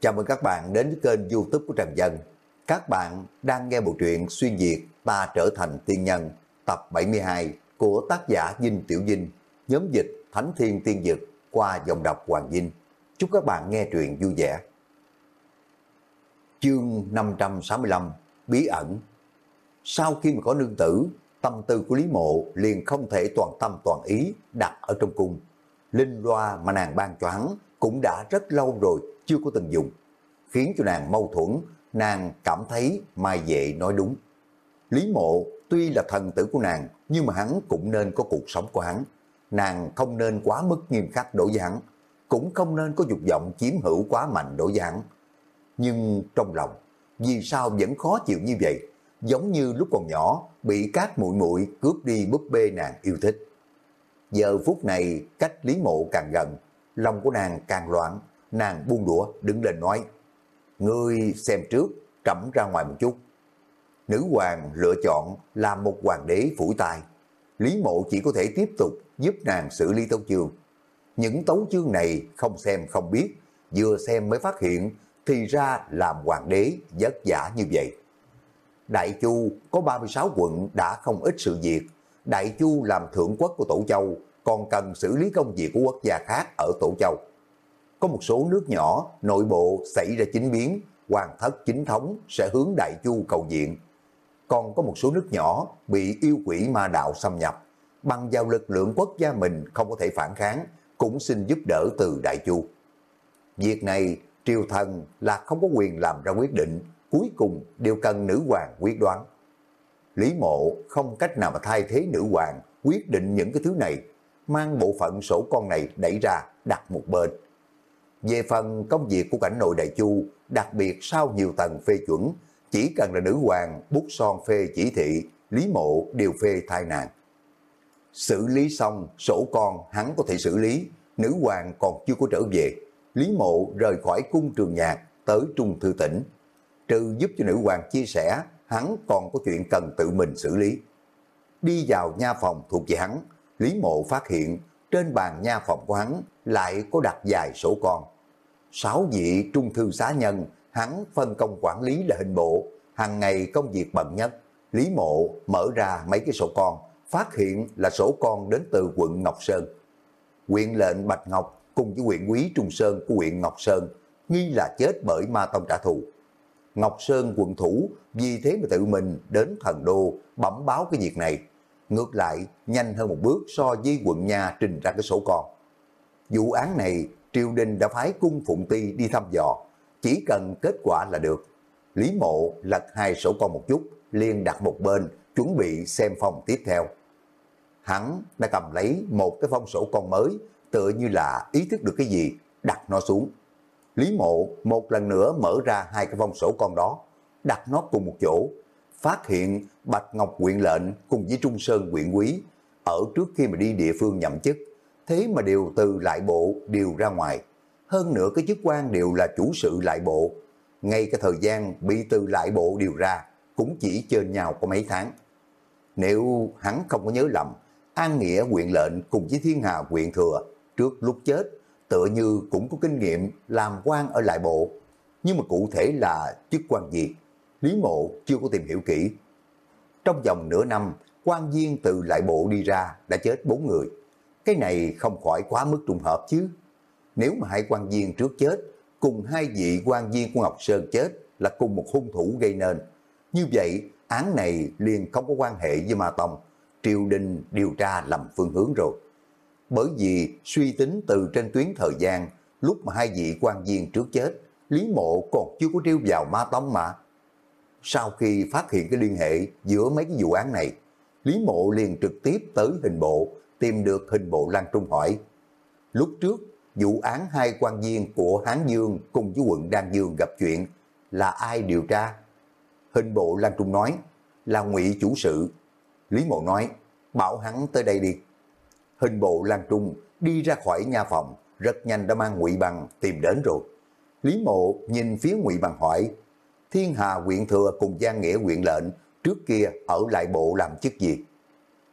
Chào mừng các bạn đến với kênh youtube của Trần Dân. Các bạn đang nghe bộ truyện Xuyên Việt Ta Trở Thành Tiên Nhân tập 72 của tác giả Dinh Tiểu Dinh, nhóm dịch Thánh Thiên Tiên Dực qua dòng đọc Hoàng Dinh. Chúc các bạn nghe truyện vui vẻ. Chương 565 Bí ẩn Sau khi mà có nương tử, tâm tư của Lý Mộ liền không thể toàn tâm toàn ý đặt ở trong cung. Linh loa mà nàng ban cho hắn cũng đã rất lâu rồi chưa có từng dùng, khiến cho nàng mâu thuẫn, nàng cảm thấy Mai Vệ nói đúng. Lý Mộ tuy là thần tử của nàng, nhưng mà hắn cũng nên có cuộc sống của hắn. Nàng không nên quá mức nghiêm khắc đối với hắn, cũng không nên có dục vọng chiếm hữu quá mạnh đối với hắn. Nhưng trong lòng, vì sao vẫn khó chịu như vậy? Giống như lúc còn nhỏ, bị các muội muội cướp đi búp bê nàng yêu thích. Giờ phút này, cách Lý Mộ càng gần, lòng của nàng càng loạn, nàng buông đũa đứng lên nói, Ngươi xem trước, trẫm ra ngoài một chút. Nữ hoàng lựa chọn làm một hoàng đế phủ tài. Lý mộ chỉ có thể tiếp tục giúp nàng xử lý tấu chương. Những tấu chương này không xem không biết, vừa xem mới phát hiện thì ra làm hoàng đế vất giả như vậy. Đại Chu có 36 quận đã không ít sự việc. Đại Chu làm thượng quốc của Tổ Châu còn cần xử lý công việc của quốc gia khác ở Tổ Châu có một số nước nhỏ nội bộ xảy ra chính biến, hoàng thất chính thống sẽ hướng Đại Chu cầu diện. Còn có một số nước nhỏ bị yêu quỷ ma đạo xâm nhập, bằng vào lực lượng quốc gia mình không có thể phản kháng, cũng xin giúp đỡ từ Đại Chu. Việc này triều thần là không có quyền làm ra quyết định, cuối cùng đều cần nữ hoàng quyết đoán. Lý mộ không cách nào mà thay thế nữ hoàng quyết định những cái thứ này, mang bộ phận sổ con này đẩy ra đặt một bên về phần công việc của cảnh nội đại chu, đặc biệt sau nhiều tầng phê chuẩn, chỉ cần là nữ hoàng bút son phê chỉ thị, Lý Mộ đều phê thai nạn. Xử lý xong, sổ con hắn có thể xử lý, nữ hoàng còn chưa có trở về. Lý Mộ rời khỏi cung trường nhạc tới Trung Thư Tỉnh. Trừ giúp cho nữ hoàng chia sẻ, hắn còn có chuyện cần tự mình xử lý. Đi vào nha phòng thuộc về hắn, Lý Mộ phát hiện trên bàn nha phòng của hắn lại có đặt dài sổ con. Sáu vị trung thư xá nhân, hắn phân công quản lý là hình bộ, hàng ngày công việc bận nhất. Lý mộ mở ra mấy cái sổ con, phát hiện là sổ con đến từ quận Ngọc Sơn. Quyện lệnh Bạch Ngọc cùng với quyện quý Trung Sơn của quyện Ngọc Sơn nghi là chết bởi ma tông trả thù. Ngọc Sơn quận thủ vì thế mà tự mình đến thần đô bẩm báo cái việc này. Ngược lại, nhanh hơn một bước so với quận nhà trình ra cái sổ con. Vụ án này, triều đình đã phái cung Phụng Ti đi thăm dò, chỉ cần kết quả là được. Lý mộ lật hai sổ con một chút, liền đặt một bên, chuẩn bị xem phòng tiếp theo. Hắn đã cầm lấy một cái phong sổ con mới, tựa như là ý thức được cái gì, đặt nó xuống. Lý mộ một lần nữa mở ra hai cái phong sổ con đó, đặt nó cùng một chỗ, phát hiện Bạch Ngọc quyện lệnh cùng với Trung Sơn quyện quý, ở trước khi mà đi địa phương nhậm chức, thế mà đều từ lại bộ điều ra ngoài. Hơn nữa cái chức quan đều là chủ sự lại bộ. Ngay cái thời gian bị từ lại bộ điều ra cũng chỉ trên nhau có mấy tháng. Nếu hắn không có nhớ lầm, An Nghĩa quyện lệnh cùng với Thiên Hà quyện thừa trước lúc chết tựa như cũng có kinh nghiệm làm quan ở lại bộ. Nhưng mà cụ thể là chức quan gì, Lý Mộ chưa có tìm hiểu kỹ. Trong vòng nửa năm, quan viên từ lại bộ đi ra đã chết bốn người. Cái này không khỏi quá mức trùng hợp chứ. Nếu mà hai quan viên trước chết, cùng hai vị quan viên của Ngọc Sơn chết là cùng một hung thủ gây nên. Như vậy, án này liền không có quan hệ với Ma Tông. Triều đình điều tra lầm phương hướng rồi. Bởi vì suy tính từ trên tuyến thời gian, lúc mà hai vị quan viên trước chết, Lý Mộ còn chưa có trêu vào Ma Tông mà. Sau khi phát hiện cái liên hệ giữa mấy cái vụ án này, Lý Mộ liền trực tiếp tới hình bộ, tìm được hình bộ Lan Trung hỏi. Lúc trước, vụ án hai quan viên của Hán Dương cùng với quận Đan Dương gặp chuyện là ai điều tra? Hình bộ Lan Trung nói là ngụy chủ sự. Lý Mộ nói, bảo hắn tới đây đi. Hình bộ Lan Trung đi ra khỏi nhà phòng, rất nhanh đã mang ngụy bằng tìm đến rồi. Lý Mộ nhìn phía ngụy bằng hỏi, Thiên Hà huyện thừa cùng Giang Nghĩa huyện lệnh trước kia ở lại bộ làm chức gì?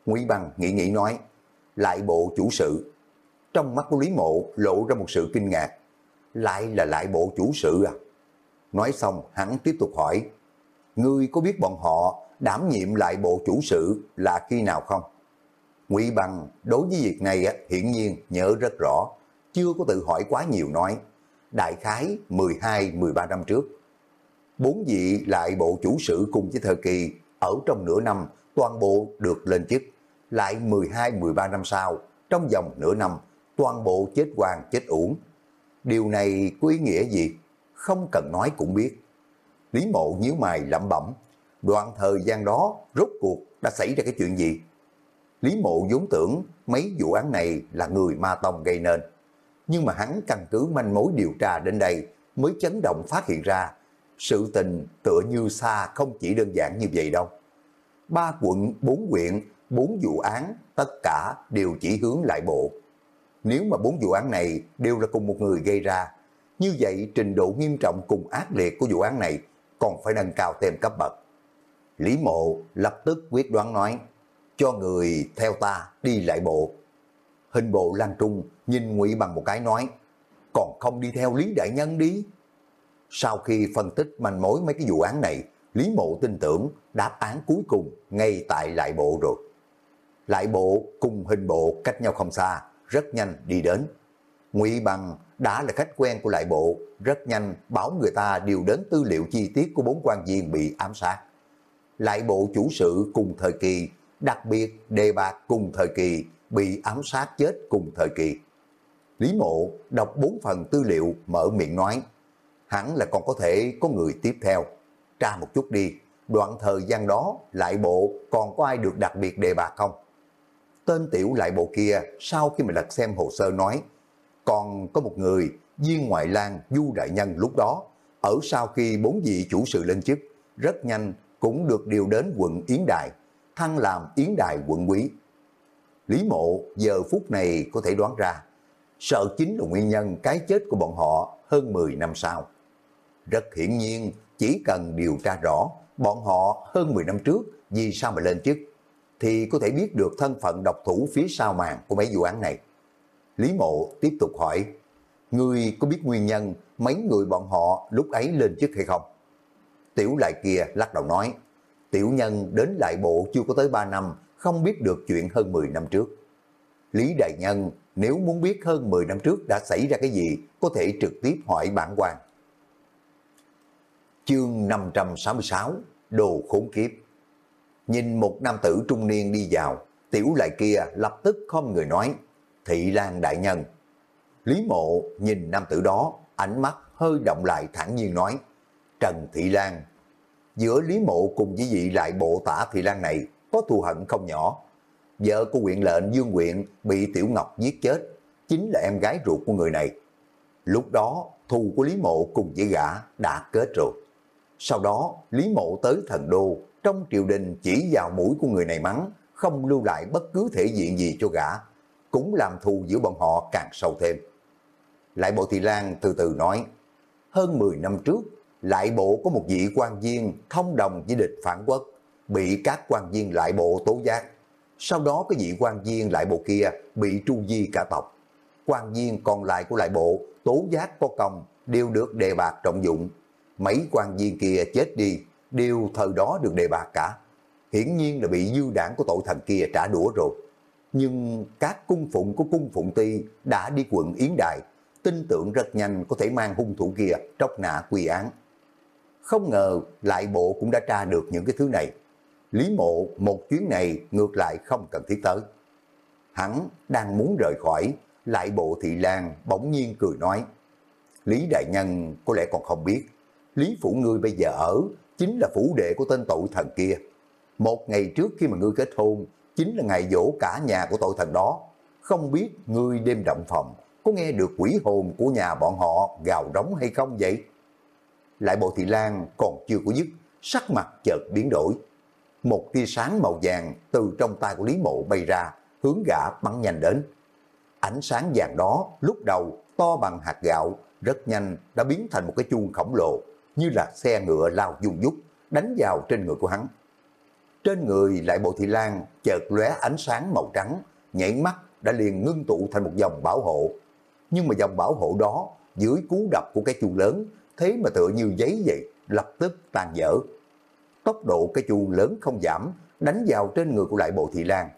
Ngụy Bằng nghĩ nghĩ nói, lại bộ chủ sự. Trong mắt của Lý Mộ lộ ra một sự kinh ngạc. lại là lại bộ chủ sự à? Nói xong hắn tiếp tục hỏi, ngươi có biết bọn họ đảm nhiệm lại bộ chủ sự là khi nào không? Ngụy Bằng đối với việc này hiển nhiên nhớ rất rõ, chưa có tự hỏi quá nhiều nói. Đại khái 12-13 năm trước, bốn vị lại bộ chủ sự cùng với thời kỳ ở trong nửa năm toàn bộ được lên chức. Lại 12-13 năm sau, trong vòng nửa năm, toàn bộ chết hoàng chết uổng. Điều này có ý nghĩa gì? Không cần nói cũng biết. Lý mộ nhíu mày lẩm bẩm, đoạn thời gian đó rốt cuộc đã xảy ra cái chuyện gì? Lý mộ vốn tưởng mấy vụ án này là người ma tông gây nên. Nhưng mà hắn căn cứ manh mối điều tra đến đây mới chấn động phát hiện ra sự tình tựa như xa không chỉ đơn giản như vậy đâu. Ba quận, bốn huyện, bốn vụ án, tất cả đều chỉ hướng lại bộ. Nếu mà bốn vụ án này đều là cùng một người gây ra, như vậy trình độ nghiêm trọng cùng ác liệt của vụ án này còn phải nâng cao thêm cấp bậc. Lý mộ lập tức quyết đoán nói, cho người theo ta đi lại bộ. Hình bộ Lan Trung nhìn ngụy bằng một cái nói, còn không đi theo Lý Đại Nhân đi. Sau khi phân tích manh mối mấy cái vụ án này, Lý Mộ tin tưởng đáp án cuối cùng ngay tại lại bộ rồi. Lại bộ cùng hình bộ cách nhau không xa, rất nhanh đi đến. Ngụy Bằng đã là khách quen của lại bộ, rất nhanh báo người ta điều đến tư liệu chi tiết của bốn quan viên bị ám sát. Lại bộ chủ sự cùng thời kỳ, đặc biệt đề bạc cùng thời kỳ, bị ám sát chết cùng thời kỳ. Lý Mộ đọc bốn phần tư liệu mở miệng nói, hẳn là còn có thể có người tiếp theo. Tra một chút đi, đoạn thời gian đó lại bộ còn có ai được đặc biệt đề bạc không? Tên tiểu lại bộ kia sau khi mà lật xem hồ sơ nói, còn có một người, viên ngoại lang Du Đại Nhân lúc đó, ở sau khi bốn vị chủ sự lên chức, rất nhanh cũng được điều đến quận Yến Đài, thăng làm Yến Đài quận quý. Lý mộ giờ phút này có thể đoán ra, sợ chính là nguyên nhân cái chết của bọn họ hơn 10 năm sau. Rất hiển nhiên, chỉ cần điều tra rõ bọn họ hơn 10 năm trước vì sao mà lên chức, thì có thể biết được thân phận độc thủ phía sau màn của mấy vụ án này. Lý Mộ tiếp tục hỏi, Ngươi có biết nguyên nhân mấy người bọn họ lúc ấy lên chức hay không? Tiểu lại kia lắc đầu nói, tiểu nhân đến lại bộ chưa có tới 3 năm, không biết được chuyện hơn 10 năm trước. Lý Đại Nhân nếu muốn biết hơn 10 năm trước đã xảy ra cái gì, có thể trực tiếp hỏi bản quan. Chương 566 Đồ khốn kiếp Nhìn một nam tử trung niên đi vào, tiểu lại kia lập tức không người nói, Thị Lan Đại Nhân. Lý Mộ nhìn nam tử đó, ánh mắt hơi động lại thẳng nhiên nói, Trần Thị Lan. Giữa Lý Mộ cùng với vị lại bộ tả Thị Lan này có thù hận không nhỏ. Vợ của huyện lệnh Dương Quyện bị Tiểu Ngọc giết chết, chính là em gái ruột của người này. Lúc đó, thù của Lý Mộ cùng với gã đã kết rồi. Sau đó, Lý Mộ tới thần đô, trong triều đình chỉ vào mũi của người này mắng, không lưu lại bất cứ thể diện gì cho gã, cũng làm thù giữa bọn họ càng sâu thêm. Lại bộ Thị Lan từ từ nói, hơn 10 năm trước, lại bộ có một vị quan viên thông đồng với địch phản quốc, bị các quan viên lại bộ tố giác. Sau đó cái vị quan viên lại bộ kia bị tru di cả tộc. Quan viên còn lại của lại bộ tố giác có công đều được đề bạc trọng dụng. Mấy quan viên kia chết đi đều thời đó được đề bạc cả. Hiển nhiên là bị dư đảng của tội thần kia trả đũa rồi nhưng các cung phụng của cung phụng ti đã đi quận Yến đại tin tưởng rất nhanh có thể mang hung thủ kia tróc nạ quy án. Không ngờ lại bộ cũng đã tra được những cái thứ này. Lý mộ một chuyến này ngược lại không cần thiết tới. Hắn đang muốn rời khỏi, lại bộ thị lan bỗng nhiên cười nói. Lý Đại Nhân có lẽ còn không biết, Lý Phủ ngươi bây giờ ở chính là phủ đệ của tên tội thần kia. Một ngày trước khi mà ngươi kết hôn, chính là ngày dỗ cả nhà của tội thần đó. Không biết ngươi đêm động phòng có nghe được quỷ hồn của nhà bọn họ gào rống hay không vậy? Lại bộ thị lan còn chưa có dứt, sắc mặt chợt biến đổi. Một tia sáng màu vàng từ trong tay của Lý Mộ bay ra, hướng gã bắn nhanh đến. Ánh sáng vàng đó lúc đầu to bằng hạt gạo, rất nhanh đã biến thành một cái chuông khổng lồ, như là xe ngựa lao dung dút, đánh vào trên người của hắn. Trên người lại bộ thị lan chợt lóe ánh sáng màu trắng, nhảy mắt đã liền ngưng tụ thành một dòng bảo hộ. Nhưng mà dòng bảo hộ đó dưới cú đập của cái chuông lớn, thế mà tựa như giấy vậy, lập tức tan dở. Tốc độ cái chuông lớn không giảm, đánh vào trên người của lại bộ thị lan.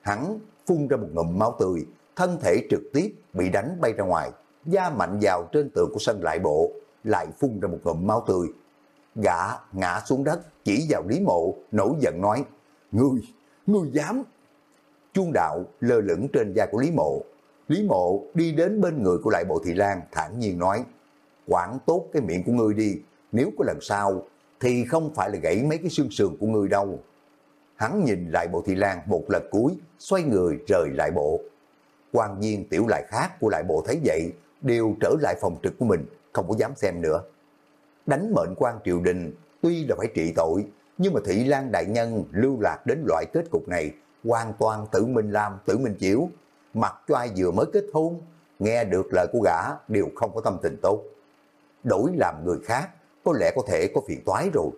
Hắn phun ra một ngụm máu tươi, thân thể trực tiếp bị đánh bay ra ngoài, da mạnh vào trên tường của sân lại bộ, lại phun ra một ngụm máu tươi. Gã ngã xuống đất, chỉ vào Lý Mộ, nổi giận nói, Ngươi, ngươi dám. Chuông đạo lơ lửng trên da của Lý Mộ. Lý Mộ đi đến bên người của lại bộ thị lan, thản nhiên nói, quản tốt cái miệng của ngươi đi, nếu có lần sau, thì không phải là gãy mấy cái xương sườn của ngươi đâu. Hắn nhìn lại bộ thị lan một lần cuối, xoay người rời lại bộ. quan viên tiểu lại khác của lại bộ thấy vậy, đều trở lại phòng trực của mình, không có dám xem nữa. Đánh mệnh quan triều đình, tuy là phải trị tội, nhưng mà Thị Lan Đại Nhân lưu lạc đến loại kết cục này, hoàn toàn tự mình làm, tự mình chịu. Mặc cho ai vừa mới kết hôn, nghe được lời của gã đều không có tâm tình tốt. Đổi làm người khác, có lẽ có thể có phiền toái rồi.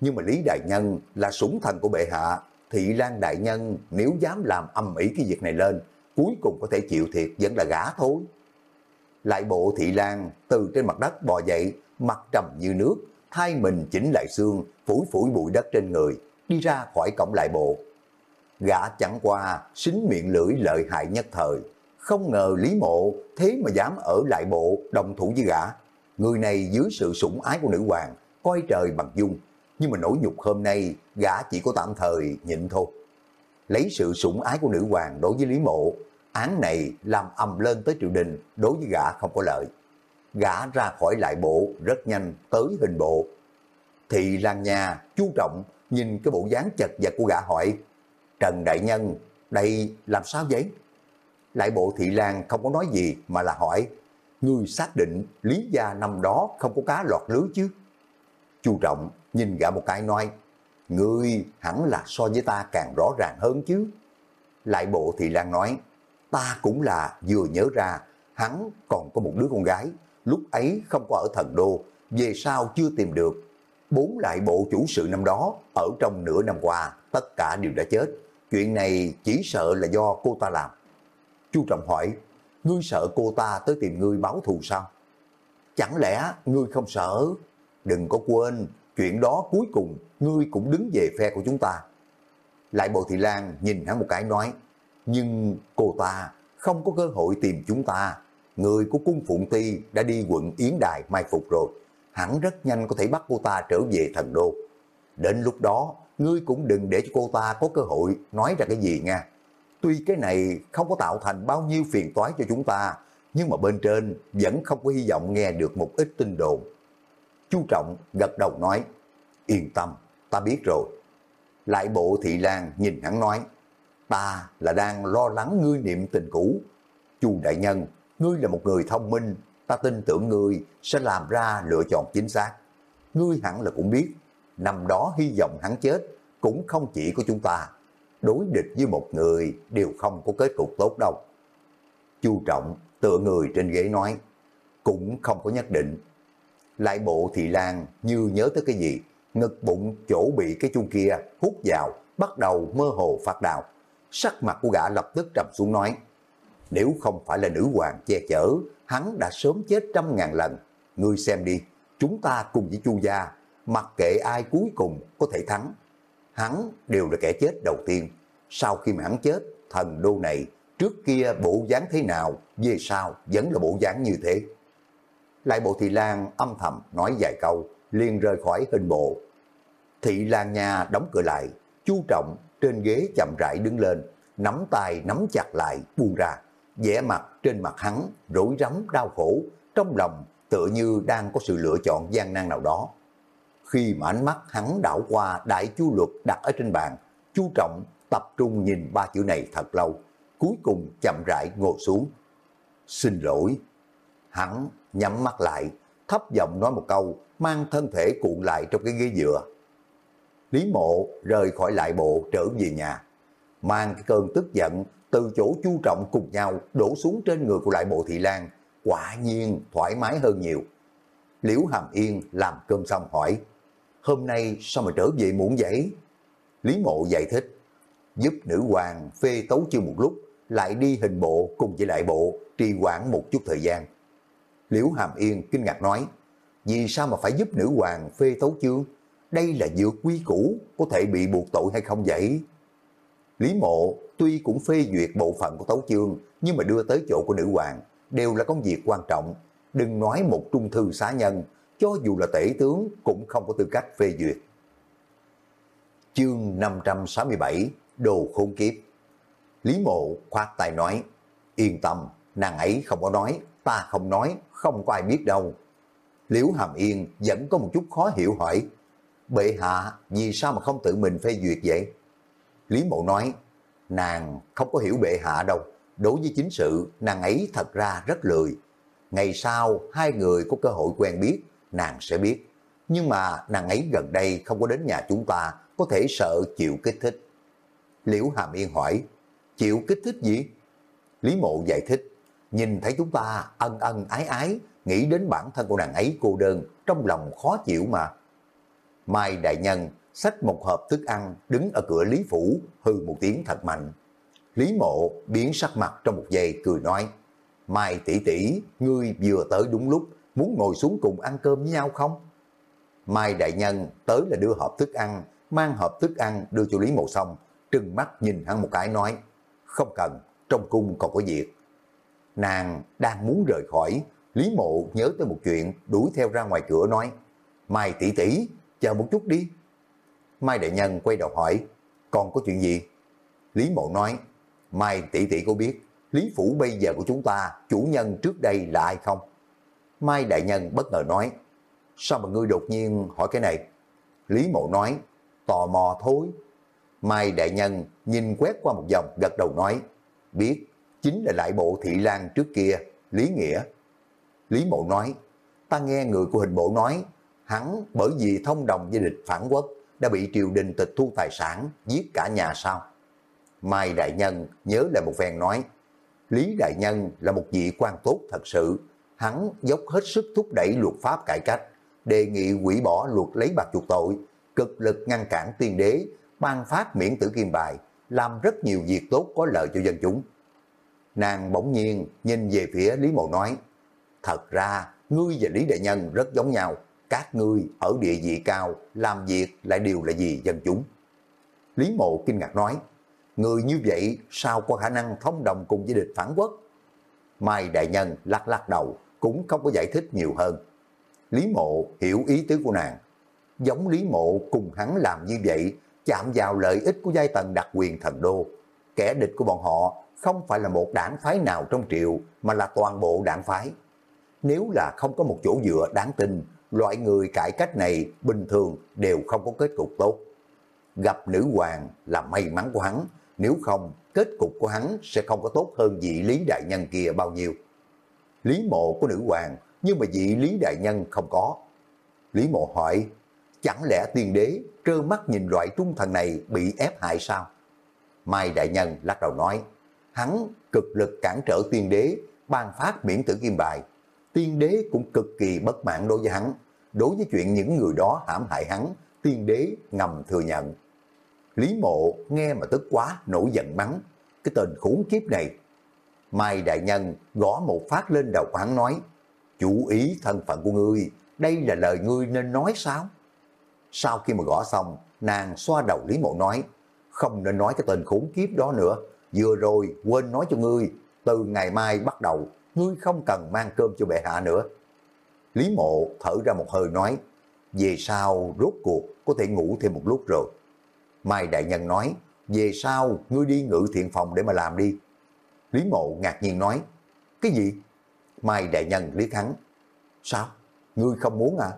Nhưng mà Lý Đại Nhân là súng thần của bệ hạ, Thị Lan Đại Nhân nếu dám làm âm ỉ cái việc này lên, cuối cùng có thể chịu thiệt vẫn là gã thôi. Lại bộ Thị Lan từ trên mặt đất bò dậy, mặt trầm như nước, thay mình chỉnh lại xương, phủi phủi bụi đất trên người, đi ra khỏi cổng lại bộ. Gã chẳng qua, xính miệng lưỡi lợi hại nhất thời. Không ngờ Lý Mộ thế mà dám ở lại bộ đồng thủ với gã. Người này dưới sự sủng ái của nữ hoàng, coi trời bằng dung. Nhưng mà nỗi nhục hôm nay, gã chỉ có tạm thời nhịn thôi. Lấy sự sủng ái của nữ hoàng đối với Lý Mộ, án này làm ầm lên tới triều đình đối với gã không có lợi gã ra khỏi lại bộ rất nhanh tới hình bộ. Thị Lan Nha chú trọng nhìn cái bộ dáng chật vật của gã hỏi, Trần Đại Nhân, đây làm sao vậy? Lại bộ Thị Lan không có nói gì mà là hỏi, ngươi xác định lý gia năm đó không có cá lọt lưới chứ? Chu Trọng nhìn gã một cái nói, ngươi hẳn là so với ta càng rõ ràng hơn chứ. Lại bộ Thị Lan nói, ta cũng là vừa nhớ ra hắn còn có một đứa con gái lúc ấy không có ở thần đô, về sau chưa tìm được. Bốn lại bộ chủ sự năm đó, ở trong nửa năm qua, tất cả đều đã chết. Chuyện này chỉ sợ là do cô ta làm. Chu Trọng hỏi, ngươi sợ cô ta tới tìm ngươi báo thù sao? Chẳng lẽ ngươi không sợ? Đừng có quên, chuyện đó cuối cùng ngươi cũng đứng về phe của chúng ta. Lại bộ thị lan nhìn hắn một cái nói, nhưng cô ta không có cơ hội tìm chúng ta, người của cung Phụng Ti đã đi quận Yến Đài mai phục rồi, hẳn rất nhanh có thể bắt cô ta trở về thần đô. Đến lúc đó, ngươi cũng đừng để cho cô ta có cơ hội nói ra cái gì nha. Tuy cái này không có tạo thành bao nhiêu phiền toái cho chúng ta, nhưng mà bên trên vẫn không có hy vọng nghe được một ít tin đồn. Chú Trọng gật đầu nói, yên tâm, ta biết rồi. Lại bộ thị lan nhìn hắn nói, ta là đang lo lắng ngươi niệm tình cũ. Chu đại nhân ngươi là một người thông minh, ta tin tưởng ngươi sẽ làm ra lựa chọn chính xác. Ngươi hẳn là cũng biết, năm đó hy vọng hắn chết cũng không chỉ của chúng ta. Đối địch với một người đều không có kết cục tốt đâu. Chu Trọng tựa người trên ghế nói, cũng không có nhất định. Lại bộ thị lan như nhớ tới cái gì, ngực bụng chỗ bị cái chung kia hút vào, bắt đầu mơ hồ phát đạo. Sắc mặt của gã lập tức trầm xuống nói, nếu không phải là nữ hoàng che chở, hắn đã sớm chết trăm ngàn lần. Ngươi xem đi, chúng ta cùng với chu gia, mặc kệ ai cuối cùng có thể thắng. Hắn đều là kẻ chết đầu tiên. Sau khi mà hắn chết, thần đô này trước kia bộ dáng thế nào, về sau vẫn là bộ dáng như thế. Lại bộ thị lan âm thầm nói vài câu, liền rời khỏi hình bộ. Thị lan nhà đóng cửa lại, chu trọng trên ghế chậm rãi đứng lên, nắm tay nắm chặt lại buông ra vẻ mặt trên mặt hắn rối rắm đau khổ, trong lòng tựa như đang có sự lựa chọn gian nan nào đó. Khi mà ánh mắt hắn đảo qua đại chu luật đặt ở trên bàn, chú trọng tập trung nhìn ba chữ này thật lâu, cuối cùng chậm rãi ngồi xuống. Xin lỗi. Hắn nhắm mắt lại, thấp giọng nói một câu, mang thân thể cuộn lại trong cái ghế dựa. Lý mộ rời khỏi lại bộ trở về nhà, mang cái cơn tức giận từ chỗ chu trọng cùng nhau đổ xuống trên người của lại bộ thị lan, quả nhiên thoải mái hơn nhiều. Liễu Hàm Yên làm cơm xong hỏi, hôm nay sao mà trở về muộn vậy? Lý Mộ giải thích, giúp nữ hoàng phê tấu chưa một lúc, lại đi hình bộ cùng với lại bộ, trì quản một chút thời gian. Liễu Hàm Yên kinh ngạc nói, vì sao mà phải giúp nữ hoàng phê tấu chương? Đây là dược quy củ, có thể bị buộc tội hay không vậy? Lý Mộ tuy cũng phê duyệt bộ phận của tấu chương, nhưng mà đưa tới chỗ của nữ hoàng, đều là công việc quan trọng. Đừng nói một trung thư xá nhân, cho dù là tể tướng cũng không có tư cách phê duyệt. Chương 567 Đồ khôn kiếp Lý Mộ khoát tài nói, yên tâm, nàng ấy không có nói, ta không nói, không có ai biết đâu. Liễu Hàm Yên vẫn có một chút khó hiểu hỏi, bệ hạ vì sao mà không tự mình phê duyệt vậy? Lý Mộ nói, nàng không có hiểu bệ hạ đâu, đối với chính sự nàng ấy thật ra rất lười. Ngày sau hai người có cơ hội quen biết, nàng sẽ biết. Nhưng mà nàng ấy gần đây không có đến nhà chúng ta, có thể sợ chịu kích thích. Liễu Hàm Yên hỏi, chịu kích thích gì? Lý Mộ giải thích, nhìn thấy chúng ta ân ân ái ái, nghĩ đến bản thân của nàng ấy cô đơn, trong lòng khó chịu mà. Mai Đại Nhân xách một hộp thức ăn đứng ở cửa Lý Phủ, hư một tiếng thật mạnh. Lý Mộ biến sắc mặt trong một giây cười nói, Mai tỷ tỷ, ngươi vừa tới đúng lúc, muốn ngồi xuống cùng ăn cơm với nhau không? Mai Đại Nhân tới là đưa hộp thức ăn, mang hộp thức ăn đưa cho Lý Mộ xong, trừng mắt nhìn hắn một cái nói, không cần, trong cung còn có việc. Nàng đang muốn rời khỏi, Lý Mộ nhớ tới một chuyện, đuổi theo ra ngoài cửa nói, Mai tỷ tỷ, chờ một chút đi. Mai Đại Nhân quay đầu hỏi, còn có chuyện gì? Lý Mộ nói, Mai tỷ tỷ có biết, Lý Phủ bây giờ của chúng ta, chủ nhân trước đây là ai không? Mai Đại Nhân bất ngờ nói, sao mà ngươi đột nhiên hỏi cái này? Lý Mộ nói, tò mò thôi. Mai Đại Nhân nhìn quét qua một vòng gật đầu nói, biết, chính là lại bộ thị lan trước kia, Lý Nghĩa. Lý Mộ nói, ta nghe người của hình bộ nói, hắn bởi vì thông đồng với địch phản quốc đã bị triều đình tịch thu tài sản, giết cả nhà sao? Mai Đại Nhân nhớ lại một phen nói, Lý Đại Nhân là một vị quan tốt thật sự, hắn dốc hết sức thúc đẩy luật pháp cải cách, đề nghị quỷ bỏ luật lấy bạc chuộc tội, cực lực ngăn cản tiên đế, ban phát miễn tử kim bài, làm rất nhiều việc tốt có lợi cho dân chúng. Nàng bỗng nhiên nhìn về phía Lý Mộ nói, thật ra ngươi và Lý Đại Nhân rất giống nhau, các ngươi ở địa vị cao, làm việc lại đều là gì dân chúng. Lý Mộ kinh ngạc nói, người như vậy sao có khả năng thông đồng cùng với địch phản quốc? Mai Đại Nhân lắc lắc đầu, cũng không có giải thích nhiều hơn. Lý Mộ hiểu ý tứ của nàng. Giống Lý Mộ cùng hắn làm như vậy, chạm vào lợi ích của giai tầng đặc quyền thần đô. Kẻ địch của bọn họ không phải là một đảng phái nào trong triều, mà là toàn bộ đảng phái. Nếu là không có một chỗ dựa đáng tin, loại người cải cách này bình thường đều không có kết cục tốt. Gặp nữ hoàng là may mắn của hắn, nếu không kết cục của hắn sẽ không có tốt hơn vị Lý Đại Nhân kia bao nhiêu. Lý mộ của nữ hoàng, nhưng mà vị Lý Đại Nhân không có. Lý mộ hỏi, chẳng lẽ tiên đế trơ mắt nhìn loại trung thần này bị ép hại sao? Mai Đại Nhân lắc đầu nói, hắn cực lực cản trở tiên đế, ban phát miễn tử kim bài. Tiên đế cũng cực kỳ bất mãn đối với hắn. Đối với chuyện những người đó hãm hại hắn, tiên đế ngầm thừa nhận. Lý mộ nghe mà tức quá, nổi giận mắng. Cái tên khốn kiếp này. Mai Đại Nhân gõ một phát lên đầu hắn nói, chủ ý thân phận của ngươi, đây là lời ngươi nên nói sao? Sau khi mà gõ xong, nàng xoa đầu Lý Mộ nói, không nên nói cái tên khốn kiếp đó nữa, vừa rồi quên nói cho ngươi, từ ngày mai bắt đầu, ngươi không cần mang cơm cho bệ hạ nữa. Lý Mộ thở ra một hơi nói, về sau rốt cuộc có thể ngủ thêm một lúc rồi. Mai Đại Nhân nói, về sau ngươi đi ngự thiện phòng để mà làm đi. Lý Mộ ngạc nhiên nói, cái gì? Mai Đại Nhân Lý hắn, sao? Ngươi không muốn à?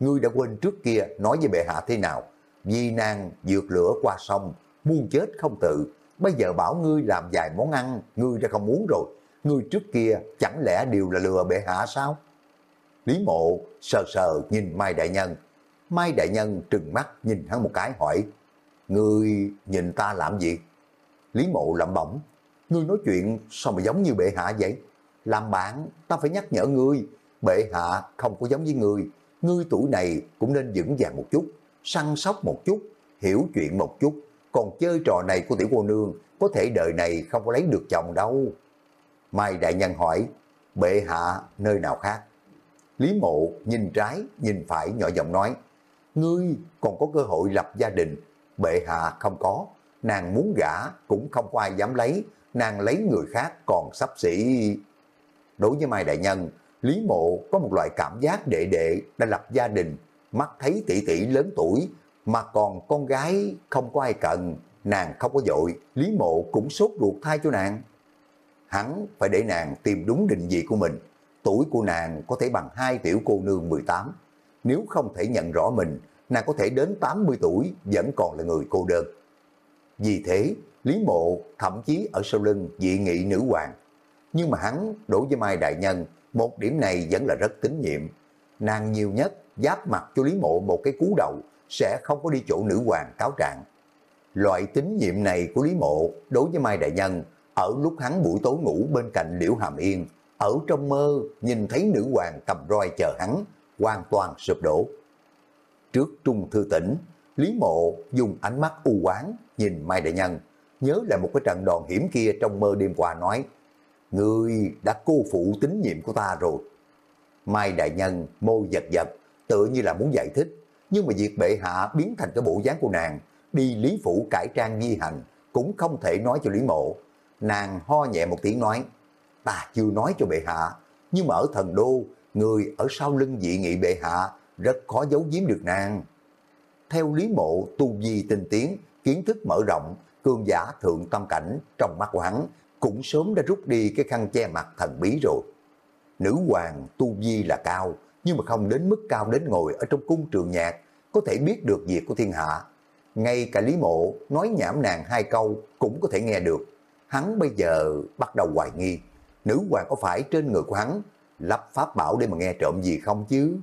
Ngươi đã quên trước kia nói với bệ hạ thế nào? Vì nàng dược lửa qua sông, muôn chết không tự. Bây giờ bảo ngươi làm vài món ăn, ngươi đã không muốn rồi người trước kia chẳng lẽ đều là lừa bệ hạ sao? Lý mộ sờ sờ nhìn Mai Đại Nhân. Mai Đại Nhân trừng mắt nhìn hắn một cái hỏi, Ngươi nhìn ta làm gì? Lý mộ lẩm bẩm, ngươi nói chuyện sao mà giống như bệ hạ vậy? Làm bạn, ta phải nhắc nhở ngươi, bệ hạ không có giống với ngươi, ngươi tuổi này cũng nên vững vàng một chút, săn sóc một chút, hiểu chuyện một chút, còn chơi trò này của tiểu cô nương, có thể đời này không có lấy được chồng đâu. Mai Đại Nhân hỏi, bệ hạ nơi nào khác? Lý Mộ nhìn trái, nhìn phải nhỏ giọng nói, ngươi còn có cơ hội lập gia đình, bệ hạ không có, nàng muốn gả cũng không có ai dám lấy, nàng lấy người khác còn sắp xỉ. Đối với Mai Đại Nhân, Lý Mộ có một loại cảm giác đệ đệ đã lập gia đình, mắt thấy tỷ tỷ lớn tuổi, mà còn con gái không có ai cần, nàng không có dội, Lý Mộ cũng sốt ruột thai cho nàng. Hắn phải để nàng tìm đúng định vị của mình, tuổi của nàng có thể bằng hai tiểu cô nương 18. Nếu không thể nhận rõ mình, nàng có thể đến 80 tuổi vẫn còn là người cô đơn. Vì thế, Lý Mộ thậm chí ở sau lưng dị nghị nữ hoàng. Nhưng mà hắn đối với Mai Đại Nhân, một điểm này vẫn là rất tín nhiệm. Nàng nhiều nhất giáp mặt cho Lý Mộ một cái cú đầu, sẽ không có đi chỗ nữ hoàng cáo trạng. Loại tín nhiệm này của Lý Mộ đối với Mai Đại Nhân, ở lúc hắn buổi tối ngủ bên cạnh Liễu Hàm Yên, ở trong mơ nhìn thấy nữ hoàng cầm roi chờ hắn, hoàn toàn sụp đổ. Trước trung thư tỉnh, Lý Mộ dùng ánh mắt u quán nhìn Mai Đại Nhân, nhớ lại một cái trận đòn hiểm kia trong mơ đêm qua nói, Ngươi đã cô phụ tín nhiệm của ta rồi. Mai Đại Nhân môi giật giật, tự như là muốn giải thích, nhưng mà việc bệ hạ biến thành cái bộ dáng của nàng, đi Lý Phủ cải trang nghi hành, cũng không thể nói cho Lý Mộ. Nàng ho nhẹ một tiếng nói, ta chưa nói cho bệ hạ, nhưng mà ở thần đô, người ở sau lưng dị nghị bệ hạ, rất khó giấu giếm được nàng. Theo Lý Mộ tu vi tinh tiến, kiến thức mở rộng, cương giả thượng tâm cảnh trong mắt của hắn cũng sớm đã rút đi cái khăn che mặt thần bí rồi. Nữ hoàng tu vi là cao, nhưng mà không đến mức cao đến ngồi ở trong cung trường nhạc, có thể biết được việc của thiên hạ. Ngay cả Lý Mộ nói nhảm nàng hai câu cũng có thể nghe được. Hắn bây giờ bắt đầu hoài nghi, nữ hoàng có phải trên người của hắn lắp pháp bảo để mà nghe trộm gì không chứ?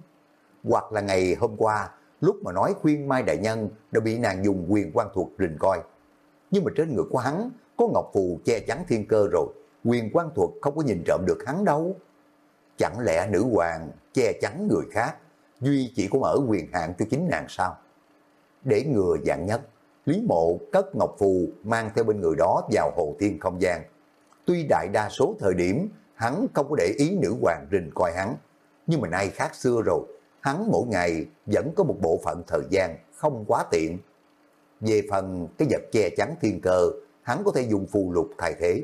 Hoặc là ngày hôm qua, lúc mà nói khuyên Mai Đại Nhân đã bị nàng dùng quyền quan thuộc rình coi. Nhưng mà trên người của hắn có ngọc phù che chắn thiên cơ rồi, quyền quan thuộc không có nhìn trộm được hắn đâu. Chẳng lẽ nữ hoàng che chắn người khác, duy chỉ có ở quyền hạn cho chính nàng sao? Để ngừa dạng nhất, Lý Mộ cất ngọc phù mang theo bên người đó vào hồ thiên không gian. Tuy đại đa số thời điểm hắn không có để ý nữ hoàng rình coi hắn, nhưng mà nay khác xưa rồi, hắn mỗi ngày vẫn có một bộ phận thời gian không quá tiện. Về phần cái vật che chắn thiên cơ, hắn có thể dùng phù lục thay thế.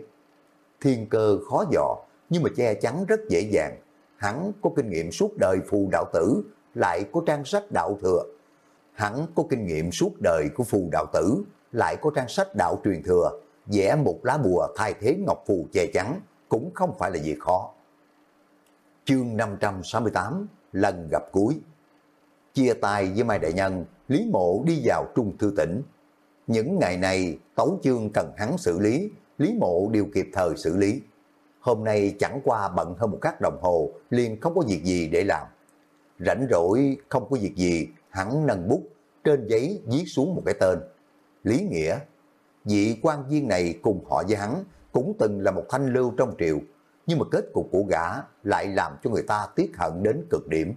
Thiên cơ khó dò, nhưng mà che chắn rất dễ dàng. Hắn có kinh nghiệm suốt đời phù đạo tử, lại có trang sách đạo thừa. Hắn có kinh nghiệm suốt đời của phù đạo tử, lại có trang sách đạo truyền thừa, vẽ một lá bùa thay thế ngọc phù che chắn, cũng không phải là việc khó. Chương 568, lần gặp cuối. Chia tay với Mai Đại Nhân, Lý Mộ đi vào Trung Thư Tỉnh, những ngày này tấu chương cần hắn xử lý, Lý Mộ đều kịp thời xử lý. Hôm nay chẳng qua bận hơn một khắc đồng hồ, liền không có việc gì để làm. Rảnh rỗi không có việc gì, hắn nâng bút, trên giấy viết xuống một cái tên. Lý Nghĩa, vị quan viên này cùng họ với hắn, cũng từng là một thanh lưu trong triều, nhưng mà kết cục của gã lại làm cho người ta tiếc hận đến cực điểm.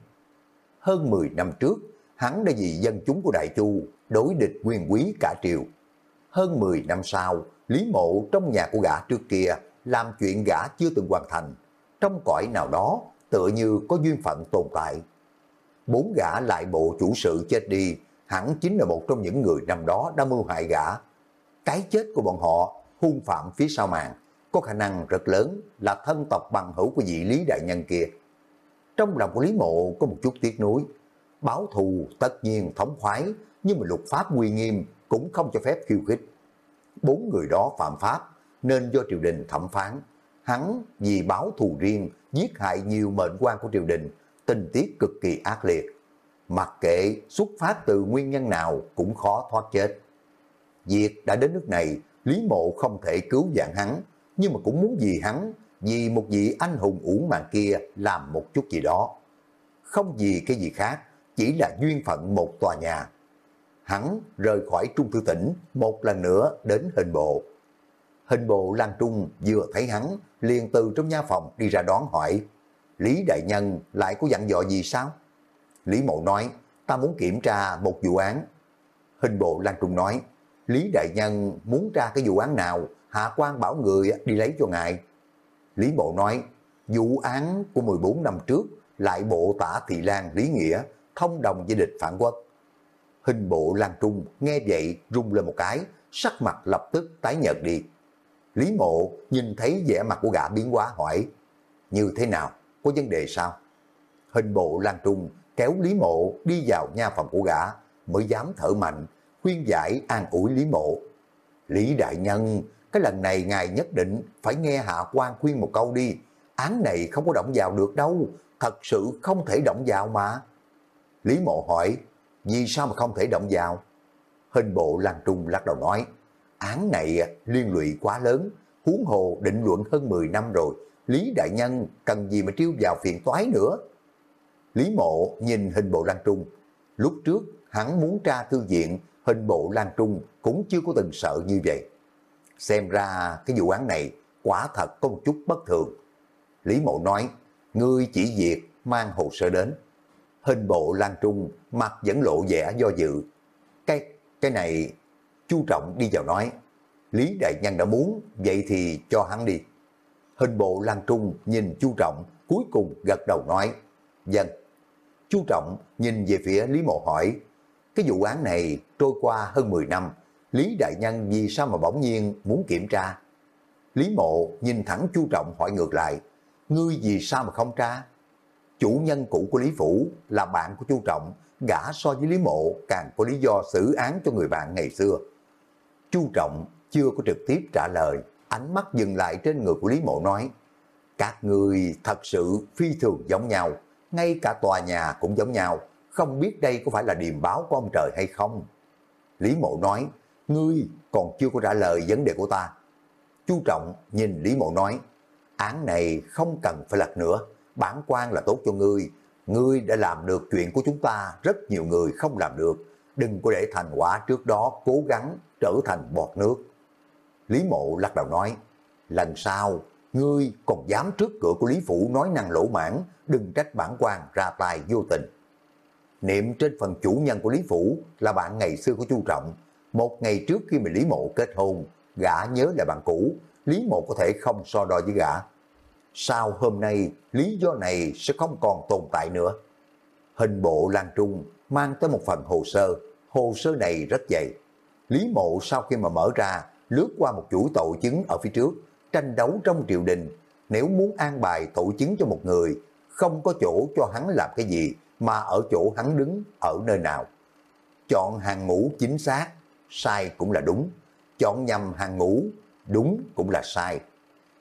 Hơn 10 năm trước, hắn đã vì dân chúng của Đại Chu đối địch quyền quý cả triều. Hơn 10 năm sau, Lý Mộ trong nhà của gã trước kia làm chuyện gã chưa từng hoàn thành. Trong cõi nào đó, tựa như có duyên phận tồn tại. Bốn gã lại bộ chủ sự chết đi, hẳn chính là một trong những người năm đó đã mưu hại gã. Cái chết của bọn họ, hung phạm phía sau màn, có khả năng rất lớn là thân tộc bằng hữu của vị Lý Đại Nhân kia. Trong lòng của Lý Mộ có một chút tiếc nuối, báo thù tất nhiên thống khoái, nhưng mà luật pháp uy nghiêm cũng không cho phép khiêu khích. Bốn người đó phạm pháp nên do triều đình thẩm phán. Hắn vì báo thù riêng giết hại nhiều mệnh quan của triều đình, tình tiết cực kỳ ác liệt. Mặc kệ xuất phát từ nguyên nhân nào cũng khó thoát chết. Việc đã đến nước này, Lý Mộ không thể cứu dạng hắn, nhưng mà cũng muốn vì hắn, vì một vị anh hùng uổng mạng kia làm một chút gì đó. Không vì cái gì khác, chỉ là duyên phận một tòa nhà. Hắn rời khỏi Trung Thư Tỉnh một lần nữa đến hình bộ. Hình bộ Lan Trung vừa thấy hắn liền từ trong nha phòng đi ra đón hỏi Lý Đại Nhân lại có dặn dò gì sao? Lý Mộ nói ta muốn kiểm tra một vụ án. Hình bộ Lan Trung nói Lý Đại Nhân muốn tra cái vụ án nào Hạ quan bảo người đi lấy cho ngài. Lý Mộ nói vụ án của 14 năm trước lại bộ tả Thị Lan Lý Nghĩa thông đồng với địch phản quốc. Hình bộ Lan Trung nghe vậy rung lên một cái, sắc mặt lập tức tái nhợt đi. Lý mộ nhìn thấy vẻ mặt của gã biến hóa hỏi, như thế nào, có vấn đề sao? Hình bộ Lan Trung kéo Lý mộ đi vào nha phòng của gã, mới dám thở mạnh, khuyên giải an ủi Lý mộ. Lý Đại Nhân, cái lần này ngài nhất định phải nghe Hạ quan khuyên một câu đi, án này không có động vào được đâu, thật sự không thể động vào mà. Lý mộ hỏi, vì sao mà không thể động vào? Hình bộ Lan Trung lắc đầu nói, án này liên lụy quá lớn, huống hồ định luận hơn 10 năm rồi, Lý Đại Nhân cần gì mà triêu vào phiền toái nữa. Lý Mộ nhìn hình bộ Lan Trung, lúc trước hắn muốn tra thư diện, hình bộ Lan Trung cũng chưa có từng sợ như vậy. Xem ra cái vụ án này quả thật có một chút bất thường. Lý Mộ nói, ngươi chỉ việc mang hồ sơ đến. Hình bộ Lan Trung mặt vẫn lộ vẻ do dự. Cái cái này, chu Trọng đi vào nói, Lý Đại Nhân đã muốn, vậy thì cho hắn đi. Hình bộ Lan Trung nhìn chu Trọng, cuối cùng gật đầu nói, dân. Chu Trọng nhìn về phía Lý Mộ hỏi, cái vụ án này trôi qua hơn 10 năm, Lý Đại Nhân vì sao mà bỗng nhiên muốn kiểm tra? Lý Mộ nhìn thẳng Chu Trọng hỏi ngược lại, ngươi vì sao mà không tra? Chủ nhân cũ của Lý Phủ là bạn của Chu Trọng, gã so với Lý Mộ càng có lý do xử án cho người bạn ngày xưa. Chu Trọng chưa có trực tiếp trả lời, ánh mắt dừng lại trên người của Lý Mộ nói, các người thật sự phi thường giống nhau, ngay cả tòa nhà cũng giống nhau, không biết đây có phải là điềm báo của ông trời hay không. Lý Mộ nói, ngươi còn chưa có trả lời vấn đề của ta. Chu Trọng nhìn Lý Mộ nói, án này không cần phải lật nữa, bản quan là tốt cho ngươi, ngươi đã làm được chuyện của chúng ta, rất nhiều người không làm được, đừng có để thành quả trước đó cố gắng trở thành bọt nước. Lý Mộ lắc đầu nói, lần sau, ngươi còn dám trước cửa của Lý Phủ nói năng lỗ mãn, đừng trách bản quan ra tay vô tình. Niệm trên phần chủ nhân của Lý Phủ là bạn ngày xưa của Chu Trọng, một ngày trước khi mà Lý Mộ kết hôn, gã nhớ lại bạn cũ, Lý Mộ có thể không so đo với gã. sao hôm nay, lý do này sẽ không còn tồn tại nữa. Hình bộ Lan Trung mang tới một phần hồ sơ, hồ sơ này rất dày. Lý Mộ sau khi mà mở ra, lướt qua một chuỗi tội chứng ở phía trước, tranh đấu trong triều đình. Nếu muốn an bài tội chứng cho một người, không có chỗ cho hắn làm cái gì, mà ở chỗ hắn đứng, ở nơi nào. Chọn hàng ngũ chính xác, sai cũng là đúng. Chọn nhầm hàng ngũ, đúng cũng là sai.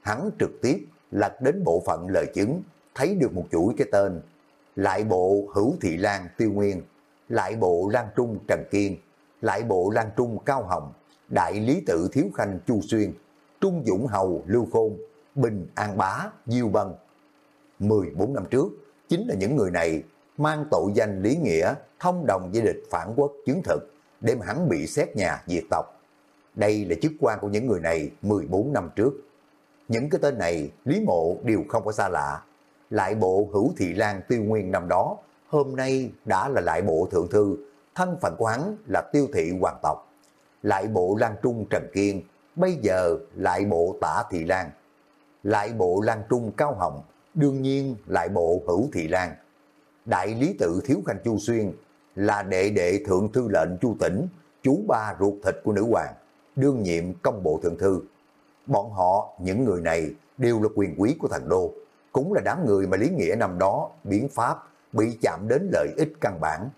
Hắn trực tiếp lật đến bộ phận lời chứng, thấy được một chuỗi cái tên. Lại bộ Hữu Thị Lan Tiêu Nguyên, lại bộ Lan Trung Trần Kiên, lại bộ Lan Trung Cao Hồng, đại lý tự Thiếu Khanh Chu Xuyên, Trung Dũng Hầu Lưu Khôn, Bình An Bá Diêu Bân. 14 năm trước, chính là những người này mang tội danh lý nghĩa thông đồng với địch phản quốc chứng thực, đem hắn bị xét nhà diệt tộc. Đây là chức quan của những người này 14 năm trước. Những cái tên này Lý Mộ đều không có xa lạ. Lại bộ hữu thị lan tiêu nguyên năm đó, hôm nay đã là lại bộ thượng thư, thân phận của hắn là tiêu thị hoàng tộc. Lại bộ Lan Trung Trần Kiên, bây giờ lại bộ tả thị lan. Lại bộ Lan Trung Cao Hồng, đương nhiên lại bộ hữu thị lan. Đại lý tự Thiếu Khanh Chu Xuyên là đệ đệ thượng thư lệnh Chu Tỉnh, chú ba ruột thịt của nữ hoàng, đương nhiệm công bộ thượng thư. Bọn họ, những người này đều là quyền quý của thành đô, cũng là đám người mà Lý Nghĩa năm đó biến pháp bị chạm đến lợi ích căn bản.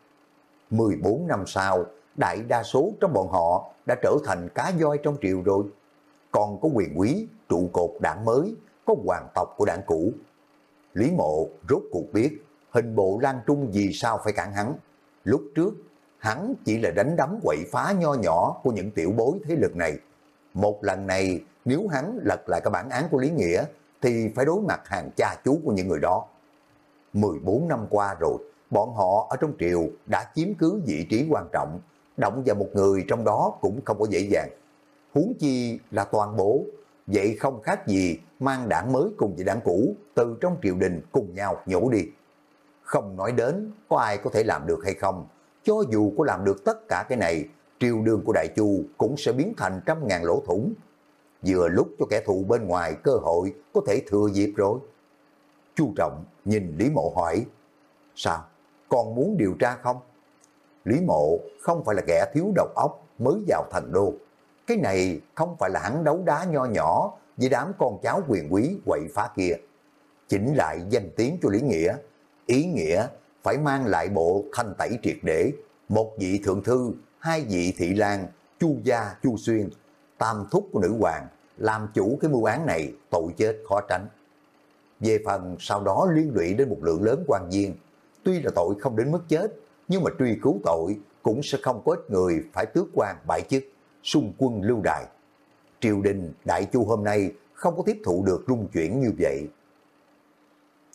14 năm sau, đại đa số trong bọn họ đã trở thành cá voi trong triều rồi. Còn có quyền quý, trụ cột đảng mới, có hoàng tộc của đảng cũ. Lý mộ rốt cuộc biết hình bộ Lan Trung vì sao phải cản hắn. Lúc trước, hắn chỉ là đánh đấm quậy phá nho nhỏ của những tiểu bối thế lực này. Một lần này, nếu hắn lật lại cái bản án của Lý Nghĩa, thì phải đối mặt hàng cha chú của những người đó. 14 năm qua rồi, bọn họ ở trong triều đã chiếm cứ vị trí quan trọng, động vào một người trong đó cũng không có dễ dàng. Huống chi là toàn bộ, vậy không khác gì mang đảng mới cùng với đảng cũ từ trong triều đình cùng nhau nhổ đi. Không nói đến có ai có thể làm được hay không, cho dù có làm được tất cả cái này, triều đường của Đại Chu cũng sẽ biến thành trăm ngàn lỗ thủng. Vừa lúc cho kẻ thù bên ngoài cơ hội có thể thừa dịp rồi. Chu Trọng nhìn Lý Mộ hỏi, sao, còn muốn điều tra không? Lý Mộ không phải là kẻ thiếu độc óc mới vào thành đô. Cái này không phải là hắn đấu đá nho nhỏ với đám con cháu quyền quý quậy phá kia. Chỉnh lại danh tiếng cho Lý Nghĩa, ý nghĩa phải mang lại bộ thanh tẩy triệt để, một vị thượng thư, hai vị thị lang, chu gia, chu xuyên, tam thúc của nữ hoàng, làm chủ cái mưu án này tội chết khó tránh. Về phần sau đó liên lụy đến một lượng lớn quan viên, tuy là tội không đến mức chết, nhưng mà truy cứu tội cũng sẽ không có ít người phải tước quan bại chức, xung quân lưu đài. Triều đình Đại Chu hôm nay không có tiếp thụ được rung chuyển như vậy.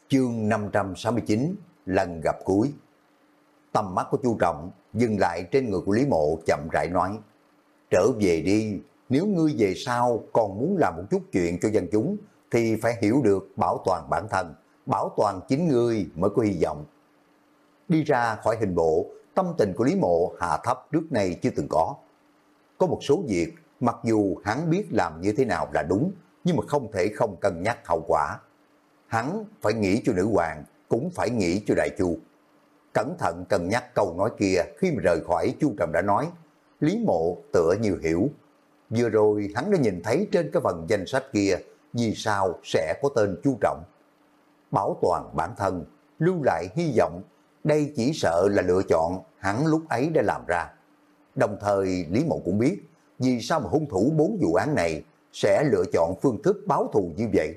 Chương 569 Lần gặp cuối Tầm mắt của Chu Trọng dừng lại trên người của Lý Mộ chậm rãi nói Trở về đi, nếu ngươi về sau còn muốn làm một chút chuyện cho dân chúng thì phải hiểu được bảo toàn bản thân, bảo toàn chính ngươi mới có hy vọng. Đi ra khỏi hình bộ, tâm tình của Lý Mộ hạ thấp trước nay chưa từng có. Có một số việc, mặc dù hắn biết làm như thế nào là đúng, nhưng mà không thể không cân nhắc hậu quả. Hắn phải nghĩ cho nữ hoàng, cũng phải nghĩ cho đại chu. Cẩn thận cân nhắc câu nói kia khi mà rời khỏi chu Trầm đã nói, Lý Mộ tựa như hiểu. Vừa rồi hắn đã nhìn thấy trên cái phần danh sách kia, vì sao sẽ có tên chu Trọng. Bảo toàn bản thân, lưu lại hy vọng, đây chỉ sợ là lựa chọn hắn lúc ấy đã làm ra. Đồng thời Lý Mộ cũng biết, vì sao mà hung thủ bốn vụ án này sẽ lựa chọn phương thức báo thù như vậy.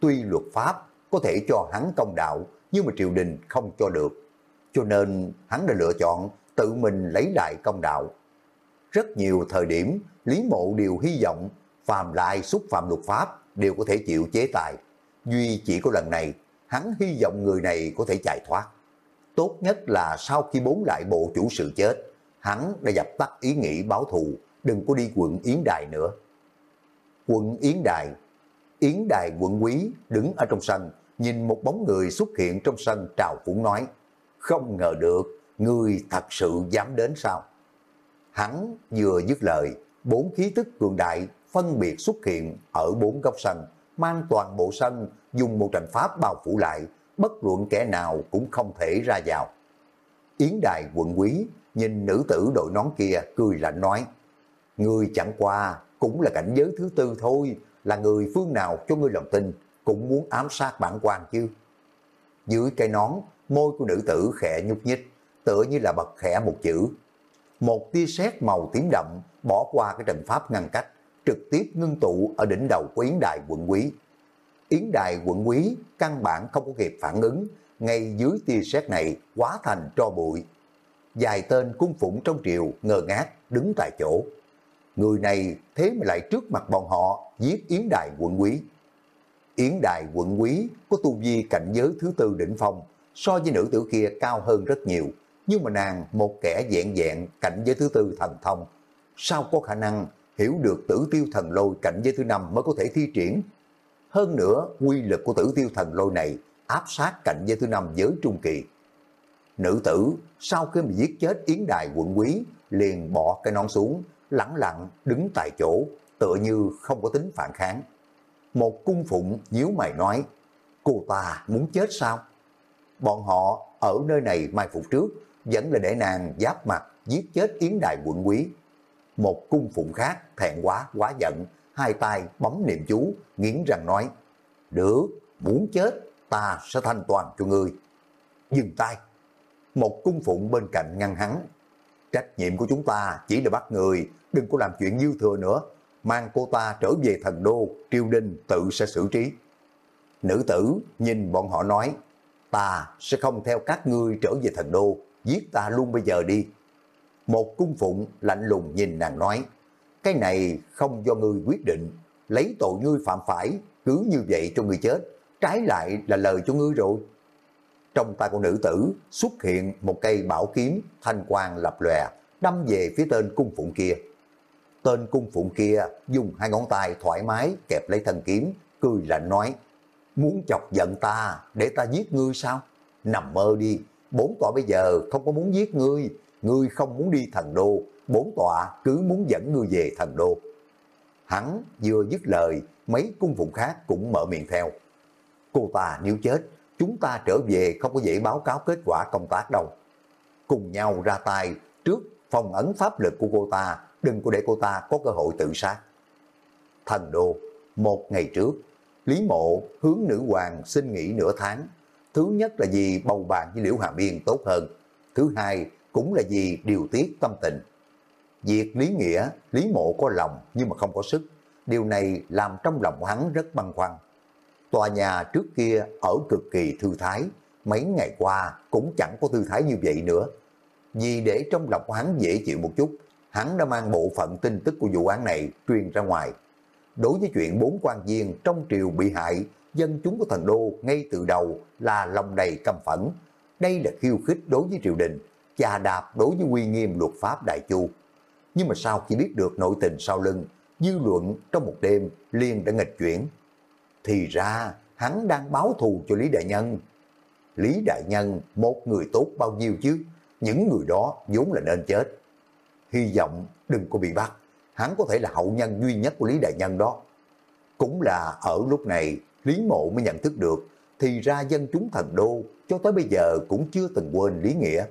Tuy luật pháp có thể cho hắn công đạo, nhưng mà triều đình không cho được. Cho nên hắn đã lựa chọn tự mình lấy lại công đạo. Rất nhiều thời điểm, Lý Mộ đều hy vọng phàm lại xúc phạm luật pháp đều có thể chịu chế tài. Duy chỉ có lần này, hắn hy vọng người này có thể chạy thoát. Tốt nhất là sau khi bốn đại bộ chủ sự chết, hắn đã dập tắt ý nghĩ báo thù, đừng có đi quận Yến Đài nữa. Quận Yến Đài Yến Đài quận quý đứng ở trong sân, nhìn một bóng người xuất hiện trong sân trào phủ nói, không ngờ được, người thật sự dám đến sao? Hắn vừa dứt lời, bốn khí tức cường đại phân biệt xuất hiện ở bốn góc sân, mang toàn bộ sân dùng một trận pháp bao phủ lại, bất luận kẻ nào cũng không thể ra vào. Yến Đài quận quý nhìn nữ tử đội nón kia cười lạnh nói, Người chẳng qua cũng là cảnh giới thứ tư thôi, là người phương nào cho ngươi lòng tin, cũng muốn ám sát bản quan chứ. Dưới cây nón, môi của nữ tử khẽ nhúc nhích, tựa như là bật khẽ một chữ. Một tia sét màu tím đậm bỏ qua cái trận pháp ngăn cách, trực tiếp ngưng tụ ở đỉnh đầu của Yến Đài quận quý. Yến Đài quận quý căn bản không có kịp phản ứng, ngay dưới tia sét này quá thành tro bụi. Dài tên cung phụng trong triều ngơ ngác đứng tại chỗ. Người này thế mà lại trước mặt bọn họ giết Yến Đài quận quý. Yến Đài quận quý có tu vi cảnh giới thứ tư đỉnh phong, so với nữ tử kia cao hơn rất nhiều, nhưng mà nàng một kẻ dạng dạng cảnh giới thứ tư thần thông. Sao có khả năng hiểu được tử tiêu thần lôi cảnh giới thứ năm mới có thể thi triển? Hơn nữa, quy lực của tử tiêu thần lôi này áp sát cạnh giới thứ năm giới trung kỳ. Nữ tử sau khi bị giết chết Yến Đài quận quý liền bỏ cái nón xuống, lẳng lặng đứng tại chỗ, tựa như không có tính phản kháng. Một cung phụng nhíu mày nói, cô ta muốn chết sao? Bọn họ ở nơi này mai phục trước, vẫn là để nàng giáp mặt giết chết Yến Đài quận quý. Một cung phụng khác thẹn quá, quá giận, hai tay bấm niệm chú, nghiến răng nói, được, muốn chết, ta sẽ thanh toàn cho ngươi. Dừng tay. Một cung phụng bên cạnh ngăn hắn. Trách nhiệm của chúng ta chỉ là bắt người, đừng có làm chuyện dư thừa nữa. Mang cô ta trở về thần đô, triều đình tự sẽ xử trí. Nữ tử nhìn bọn họ nói, ta sẽ không theo các ngươi trở về thần đô, giết ta luôn bây giờ đi. Một cung phụng lạnh lùng nhìn nàng nói, cái này không do ngươi quyết định, lấy tội ngươi phạm phải, cứ như vậy cho ngươi chết, trái lại là lời cho ngươi rồi. Trong tay của nữ tử xuất hiện một cây bảo kiếm thanh quang lập lòe, đâm về phía tên cung phụng kia. Tên cung phụng kia dùng hai ngón tay thoải mái kẹp lấy thân kiếm, cười lạnh nói, muốn chọc giận ta để ta giết ngươi sao? Nằm mơ đi, bốn tòa bây giờ không có muốn giết ngươi, ngươi không muốn đi thần đô, bốn tọa cứ muốn dẫn ngươi về thần đô. Hắn vừa dứt lời, mấy cung phụng khác cũng mở miệng theo. Cô ta nếu chết, chúng ta trở về không có dễ báo cáo kết quả công tác đâu. Cùng nhau ra tay trước phòng ấn pháp lực của cô ta, đừng có để cô ta có cơ hội tự sát. Thần đô, một ngày trước, Lý Mộ hướng nữ hoàng xin nghỉ nửa tháng. Thứ nhất là vì bầu bàn với Liễu Hà Biên tốt hơn. Thứ hai cũng là vì điều tiết tâm tình. Việc Lý Nghĩa, Lý Mộ có lòng nhưng mà không có sức. Điều này làm trong lòng hắn rất băn khoăn. Tòa nhà trước kia ở cực kỳ thư thái, mấy ngày qua cũng chẳng có thư thái như vậy nữa. Vì để trong lòng hắn dễ chịu một chút, hắn đã mang bộ phận tin tức của vụ án này truyền ra ngoài. Đối với chuyện bốn quan viên trong triều bị hại, dân chúng của thần đô ngay từ đầu là lòng đầy căm phẫn. Đây là khiêu khích đối với triều đình, chà đạp đối với uy nghiêm luật pháp đại chu. Nhưng mà sau khi biết được nội tình sau lưng, dư luận trong một đêm liền đã nghịch chuyển. Thì ra hắn đang báo thù cho Lý Đại Nhân. Lý Đại Nhân một người tốt bao nhiêu chứ, những người đó vốn là nên chết. Hy vọng đừng có bị bắt, hắn có thể là hậu nhân duy nhất của Lý Đại Nhân đó. Cũng là ở lúc này Lý Mộ mới nhận thức được, thì ra dân chúng thần đô cho tới bây giờ cũng chưa từng quên Lý Nghĩa.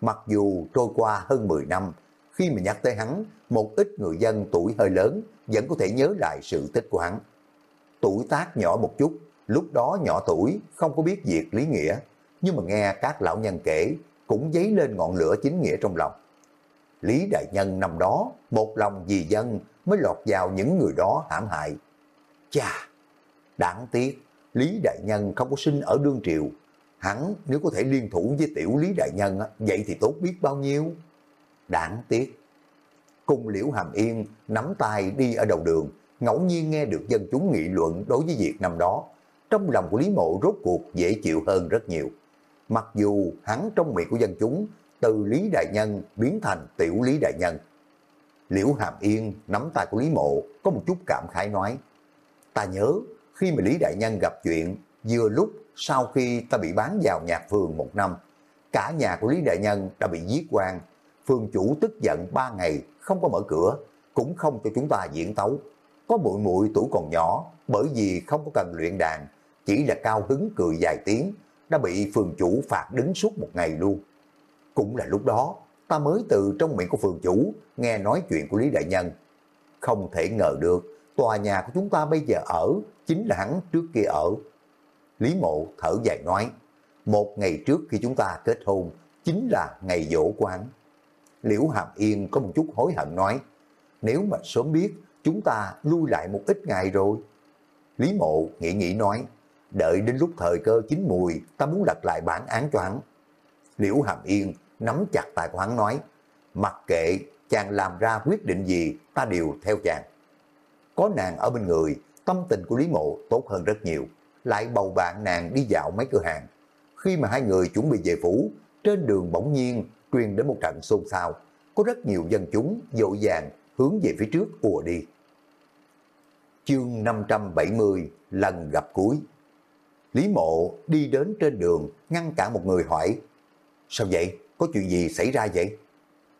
Mặc dù trôi qua hơn 10 năm, khi mà nhắc tới hắn, một ít người dân tuổi hơi lớn vẫn có thể nhớ lại sự tích của hắn. Tuổi tác nhỏ một chút, lúc đó nhỏ tuổi không có biết việc lý nghĩa, nhưng mà nghe các lão nhân kể cũng dấy lên ngọn lửa chính nghĩa trong lòng. Lý Đại Nhân năm đó, một lòng vì dân mới lọt vào những người đó hãm hại. Chà, đáng tiếc, Lý Đại Nhân không có sinh ở đương triều. Hắn nếu có thể liên thủ với tiểu Lý Đại Nhân, vậy thì tốt biết bao nhiêu. Đáng tiếc. Cùng Liễu Hàm Yên nắm tay đi ở đầu đường, ngẫu nhiên nghe được dân chúng nghị luận đối với việc năm đó. Trong lòng của Lý Mộ rốt cuộc dễ chịu hơn rất nhiều. Mặc dù hắn trong miệng của dân chúng từ Lý Đại Nhân biến thành tiểu Lý Đại Nhân. Liễu Hàm Yên nắm tay của Lý Mộ có một chút cảm khái nói. Ta nhớ khi mà Lý Đại Nhân gặp chuyện vừa lúc sau khi ta bị bán vào nhạc phường một năm, cả nhà của Lý Đại Nhân đã bị giết quan. Phường chủ tức giận ba ngày không có mở cửa, cũng không cho chúng ta diễn tấu. Có bụi muội tuổi còn nhỏ, bởi vì không có cần luyện đàn, chỉ là cao hứng cười dài tiếng, đã bị phường chủ phạt đứng suốt một ngày luôn. Cũng là lúc đó, ta mới từ trong miệng của phường chủ nghe nói chuyện của Lý Đại Nhân. Không thể ngờ được, tòa nhà của chúng ta bây giờ ở chính là hắn trước kia ở. Lý Mộ thở dài nói, một ngày trước khi chúng ta kết hôn, chính là ngày dỗ của hắn. Liễu Hàm Yên có một chút hối hận nói, nếu mà sớm biết, chúng ta lui lại một ít ngày rồi. Lý Mộ nghĩ nghĩ nói, đợi đến lúc thời cơ chín mùi, ta muốn lật lại bản án cho hắn. Liễu Hàm Yên nắm chặt tay của hắn nói, mặc kệ chàng làm ra quyết định gì, ta đều theo chàng. Có nàng ở bên người, tâm tình của Lý Mộ tốt hơn rất nhiều, lại bầu bạn nàng đi dạo mấy cửa hàng. Khi mà hai người chuẩn bị về phủ, trên đường bỗng nhiên truyền đến một trận xôn xao, có rất nhiều dân chúng dội vàng hướng về phía trước ùa đi. Chương 570 lần gặp cuối Lý mộ đi đến trên đường ngăn cả một người hỏi Sao vậy? Có chuyện gì xảy ra vậy?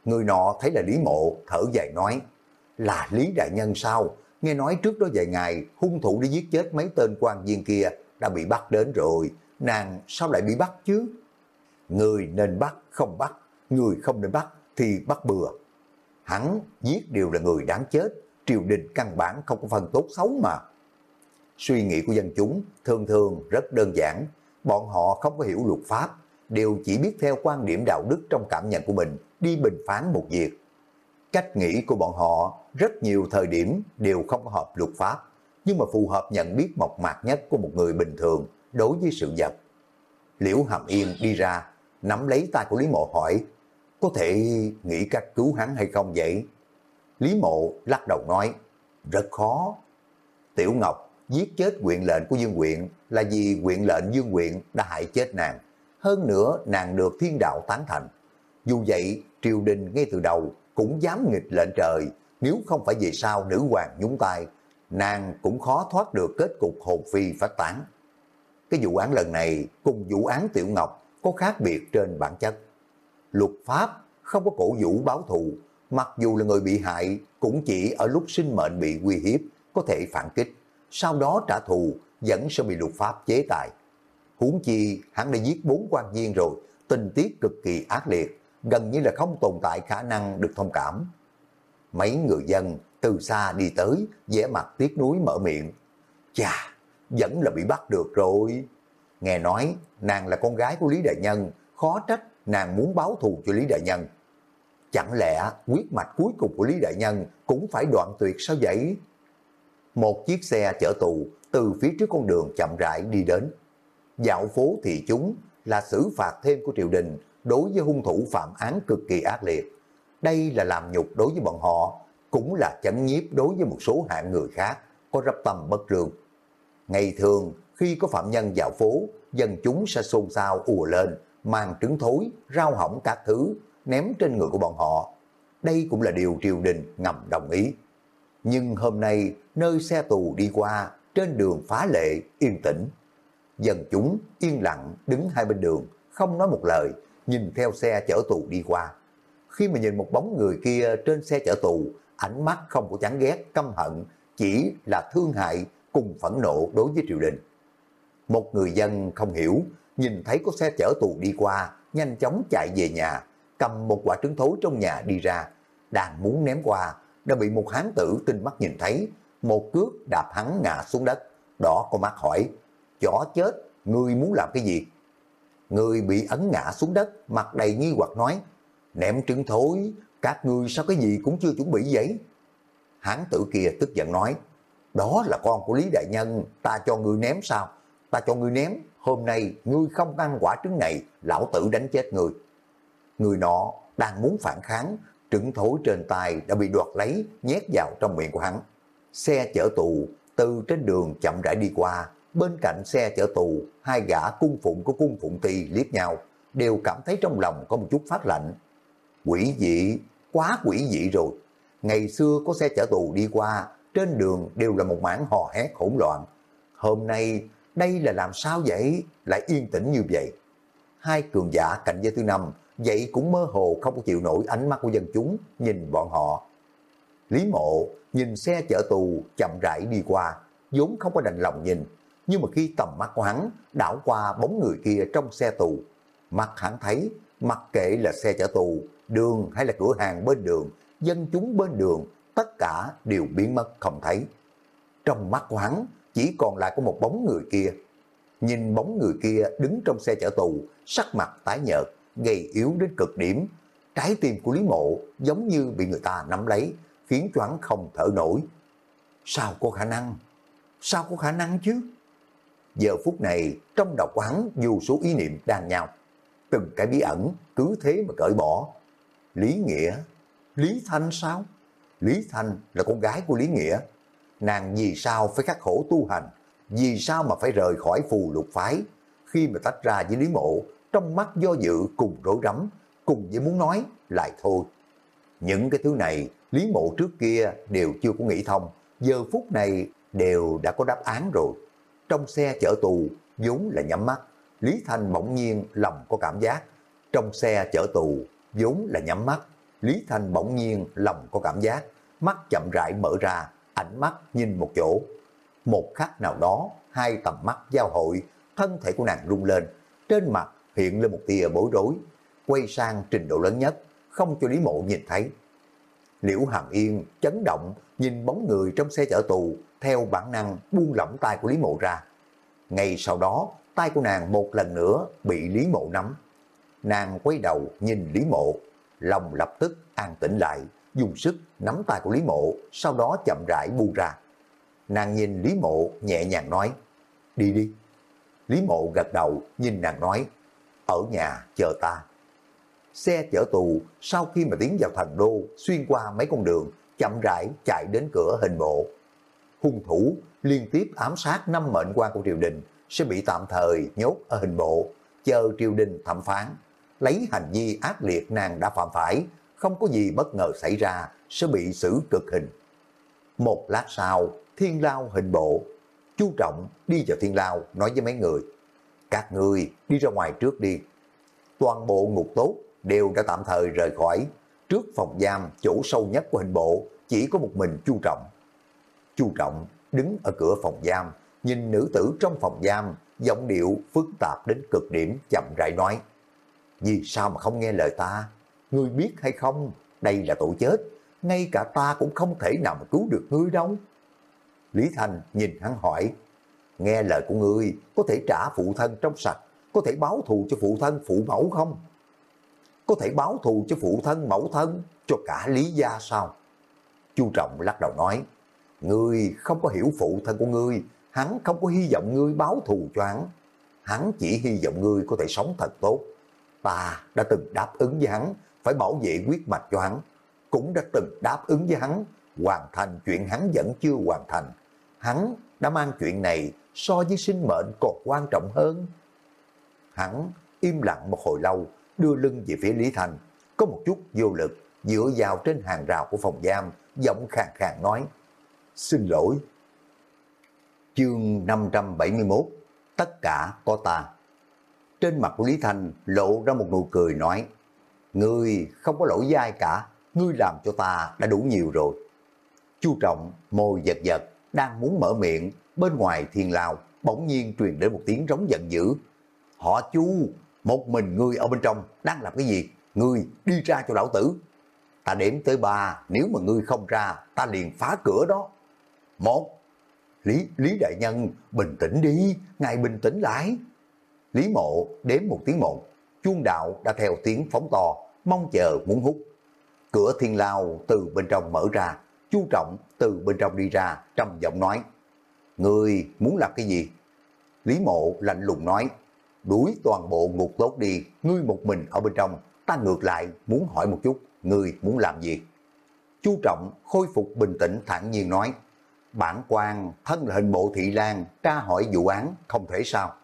Người nọ thấy là Lý mộ thở dài nói Là Lý Đại Nhân sao? Nghe nói trước đó vài ngày hung thủ đi giết chết mấy tên quan viên kia đã bị bắt đến rồi. Nàng sao lại bị bắt chứ? Người nên bắt không bắt, người không nên bắt thì bắt bừa. Hắn giết đều là người đáng chết, triều đình căn bản không có phần tốt xấu mà. Suy nghĩ của dân chúng thường thường rất đơn giản, bọn họ không có hiểu luật pháp, đều chỉ biết theo quan điểm đạo đức trong cảm nhận của mình đi bình phán một việc. Cách nghĩ của bọn họ rất nhiều thời điểm đều không có hợp luật pháp, nhưng mà phù hợp nhận biết mộc mạc nhất của một người bình thường đối với sự vật. Liễu Hàm Yên đi ra, nắm lấy tay của Lý Mộ hỏi, có thể nghĩ cách cứu hắn hay không vậy? Lý Mộ lắc đầu nói, rất khó. Tiểu Ngọc giết chết quyện lệnh của Dương Quyện là vì quyện lệnh Dương Quyện đã hại chết nàng. Hơn nữa nàng được thiên đạo tán thành. Dù vậy, triều đình ngay từ đầu cũng dám nghịch lệnh trời, nếu không phải vì sao nữ hoàng nhúng tay, nàng cũng khó thoát được kết cục hồn phi phát tán. Cái vụ án lần này cùng vụ án Tiểu Ngọc có khác biệt trên bản chất. Luật pháp không có cổ vũ báo thù, mặc dù là người bị hại cũng chỉ ở lúc sinh mệnh bị uy hiếp có thể phản kích, sau đó trả thù vẫn sẽ bị luật pháp chế tài. Huống chi hắn đã giết bốn quan viên rồi, tình tiết cực kỳ ác liệt, gần như là không tồn tại khả năng được thông cảm. Mấy người dân từ xa đi tới, vẻ mặt tiếc nuối mở miệng. Chà, vẫn là bị bắt được rồi. Nghe nói nàng là con gái của Lý Đại Nhân, khó trách nàng muốn báo thù cho Lý Đại Nhân. Chẳng lẽ quyết mạch cuối cùng của Lý Đại Nhân cũng phải đoạn tuyệt sao vậy? Một chiếc xe chở tù từ phía trước con đường chậm rãi đi đến. Dạo phố thì chúng là xử phạt thêm của triều đình đối với hung thủ phạm án cực kỳ ác liệt. Đây là làm nhục đối với bọn họ, cũng là chấn nhiếp đối với một số hạng người khác có rắp tâm bất lương. Ngày thường, khi có phạm nhân dạo phố, dân chúng sẽ xôn xao ùa lên, mang trứng thối, rau hỏng các thứ, ném trên người của bọn họ. Đây cũng là điều triều đình ngầm đồng ý. Nhưng hôm nay, nơi xe tù đi qua, trên đường phá lệ, yên tĩnh. Dân chúng yên lặng đứng hai bên đường, không nói một lời, nhìn theo xe chở tù đi qua. Khi mà nhìn một bóng người kia trên xe chở tù, ánh mắt không có chán ghét, căm hận, chỉ là thương hại cùng phẫn nộ đối với triều đình. Một người dân không hiểu, nhìn thấy có xe chở tù đi qua, nhanh chóng chạy về nhà, cầm một quả trứng thối trong nhà đi ra, đang muốn ném qua, đã bị một hán tử tinh mắt nhìn thấy, một cước đạp hắn ngã xuống đất, đỏ con mắt hỏi, chó chết, ngươi muốn làm cái gì? Người bị ấn ngã xuống đất, mặt đầy nghi hoặc nói, ném trứng thối, các ngươi sao cái gì cũng chưa chuẩn bị vậy? Hán tử kia tức giận nói, đó là con của Lý Đại Nhân, ta cho ngươi ném sao? Ta cho ngươi ném, hôm nay ngươi không ăn quả trứng này, lão tử đánh chết ngươi. Người nọ đang muốn phản kháng, trứng thối trên tay đã bị đoạt lấy, nhét vào trong miệng của hắn. Xe chở tù từ trên đường chậm rãi đi qua, bên cạnh xe chở tù, hai gã cung phụng của cung phụng ti liếc nhau, đều cảm thấy trong lòng có một chút phát lạnh. Quỷ dị, quá quỷ dị rồi. Ngày xưa có xe chở tù đi qua, trên đường đều là một mảng hò hét hỗn loạn. Hôm nay, đây là làm sao vậy? Lại yên tĩnh như vậy. Hai cường giả cạnh giới thứ năm, vậy cũng mơ hồ không có chịu nổi ánh mắt của dân chúng nhìn bọn họ. Lý mộ nhìn xe chở tù chậm rãi đi qua, vốn không có đành lòng nhìn, nhưng mà khi tầm mắt của hắn đảo qua bóng người kia trong xe tù, mặt hắn thấy, mặc kệ là xe chở tù, đường hay là cửa hàng bên đường, dân chúng bên đường, tất cả đều biến mất không thấy. Trong mắt của hắn chỉ còn lại có một bóng người kia. Nhìn bóng người kia đứng trong xe chở tù, sắc mặt tái nhợt, gầy yếu đến cực điểm. Trái tim của Lý Mộ giống như bị người ta nắm lấy, khiến choáng không thở nổi. Sao có khả năng? Sao có khả năng chứ? Giờ phút này, trong đầu quán dù số ý niệm đang nhau. Từng cái bí ẩn cứ thế mà cởi bỏ. Lý Nghĩa, Lý Thanh sao? Lý Thanh là con gái của Lý Nghĩa. Nàng vì sao phải khắc khổ tu hành? Vì sao mà phải rời khỏi phù lục phái? Khi mà tách ra với Lý Mộ, trong mắt do dự cùng rối rắm, cùng với muốn nói lại thôi. Những cái thứ này, Lý Mộ trước kia đều chưa có nghĩ thông, giờ phút này đều đã có đáp án rồi. Trong xe chở tù, vốn là nhắm mắt, Lý Thanh bỗng nhiên lòng có cảm giác. Trong xe chở tù, vốn là nhắm mắt, Lý Thanh bỗng nhiên lòng có cảm giác, mắt chậm rãi mở ra, ánh mắt nhìn một chỗ. Một khắc nào đó, hai tầm mắt giao hội, thân thể của nàng rung lên, trên mặt hiện lên một tia bối rối, quay sang trình độ lớn nhất, không cho Lý Mộ nhìn thấy. Liễu Hàm Yên chấn động nhìn bóng người trong xe chở tù, theo bản năng buông lỏng tay của Lý Mộ ra. Ngay sau đó, tay của nàng một lần nữa bị Lý Mộ nắm. Nàng quay đầu nhìn Lý Mộ, lòng lập tức an tĩnh lại, dùng sức nắm tay của Lý Mộ, sau đó chậm rãi buông ra. Nàng nhìn Lý Mộ nhẹ nhàng nói, đi đi. Lý Mộ gật đầu nhìn nàng nói, ở nhà chờ ta. Xe chở tù sau khi mà tiến vào thành đô xuyên qua mấy con đường chậm rãi chạy đến cửa hình bộ. Hung thủ liên tiếp ám sát năm mệnh quan của triều đình sẽ bị tạm thời nhốt ở hình bộ, chờ triều đình thẩm phán. Lấy hành vi ác liệt nàng đã phạm phải, không có gì bất ngờ xảy ra sẽ bị xử cực hình. Một lát sau, thiên lao hình bộ, chu trọng đi vào thiên lao nói với mấy người, các người đi ra ngoài trước đi. Toàn bộ ngục tốt đều đã tạm thời rời khỏi, trước phòng giam chỗ sâu nhất của hình bộ chỉ có một mình chu trọng. Chu trọng đứng ở cửa phòng giam, nhìn nữ tử trong phòng giam, giọng điệu phức tạp đến cực điểm chậm rãi nói. Vì sao mà không nghe lời ta? Ngươi biết hay không? Đây là tội chết. Ngay cả ta cũng không thể nào mà cứu được ngươi đâu. Lý Thành nhìn hắn hỏi. Nghe lời của ngươi có thể trả phụ thân trong sạch, có thể báo thù cho phụ thân phụ mẫu không? Có thể báo thù cho phụ thân mẫu thân, cho cả lý gia sao? Chu Trọng lắc đầu nói, Ngươi không có hiểu phụ thân của ngươi, hắn không có hy vọng ngươi báo thù cho hắn. Hắn chỉ hy vọng ngươi có thể sống thật tốt. Ta đã từng đáp ứng với hắn, phải bảo vệ quyết mạch cho hắn. Cũng đã từng đáp ứng với hắn, hoàn thành chuyện hắn vẫn chưa hoàn thành. Hắn đã mang chuyện này so với sinh mệnh còn quan trọng hơn. Hắn im lặng một hồi lâu, đưa lưng về phía Lý Thành, có một chút vô lực, dựa vào trên hàng rào của phòng giam, giọng khàn khàn nói, xin lỗi. Chương 571 Tất cả có ta Trên mặt Lý Thành lộ ra một nụ cười nói Ngươi không có lỗi với ai cả Ngươi làm cho ta đã đủ nhiều rồi. Chu Trọng môi giật giật Đang muốn mở miệng Bên ngoài thiên lao Bỗng nhiên truyền đến một tiếng rống giận dữ. Họ chu Một mình ngươi ở bên trong Đang làm cái gì? Ngươi đi ra cho lão tử. Ta đếm tới ba Nếu mà ngươi không ra Ta liền phá cửa đó. Một, Lý, Lý Đại Nhân, bình tĩnh đi, ngài bình tĩnh lại. Lý Mộ đếm một tiếng một, chuông đạo đã theo tiếng phóng to, mong chờ muốn hút. Cửa thiên lao từ bên trong mở ra, chu trọng từ bên trong đi ra, trầm giọng nói, Người muốn làm cái gì? Lý Mộ lạnh lùng nói, đuổi toàn bộ ngục tốt đi, ngươi một mình ở bên trong, ta ngược lại muốn hỏi một chút, ngươi muốn làm gì? Chu Trọng khôi phục bình tĩnh thản nhiên nói, bản quan thân là hình bộ thị lan tra hỏi vụ án không thể sao.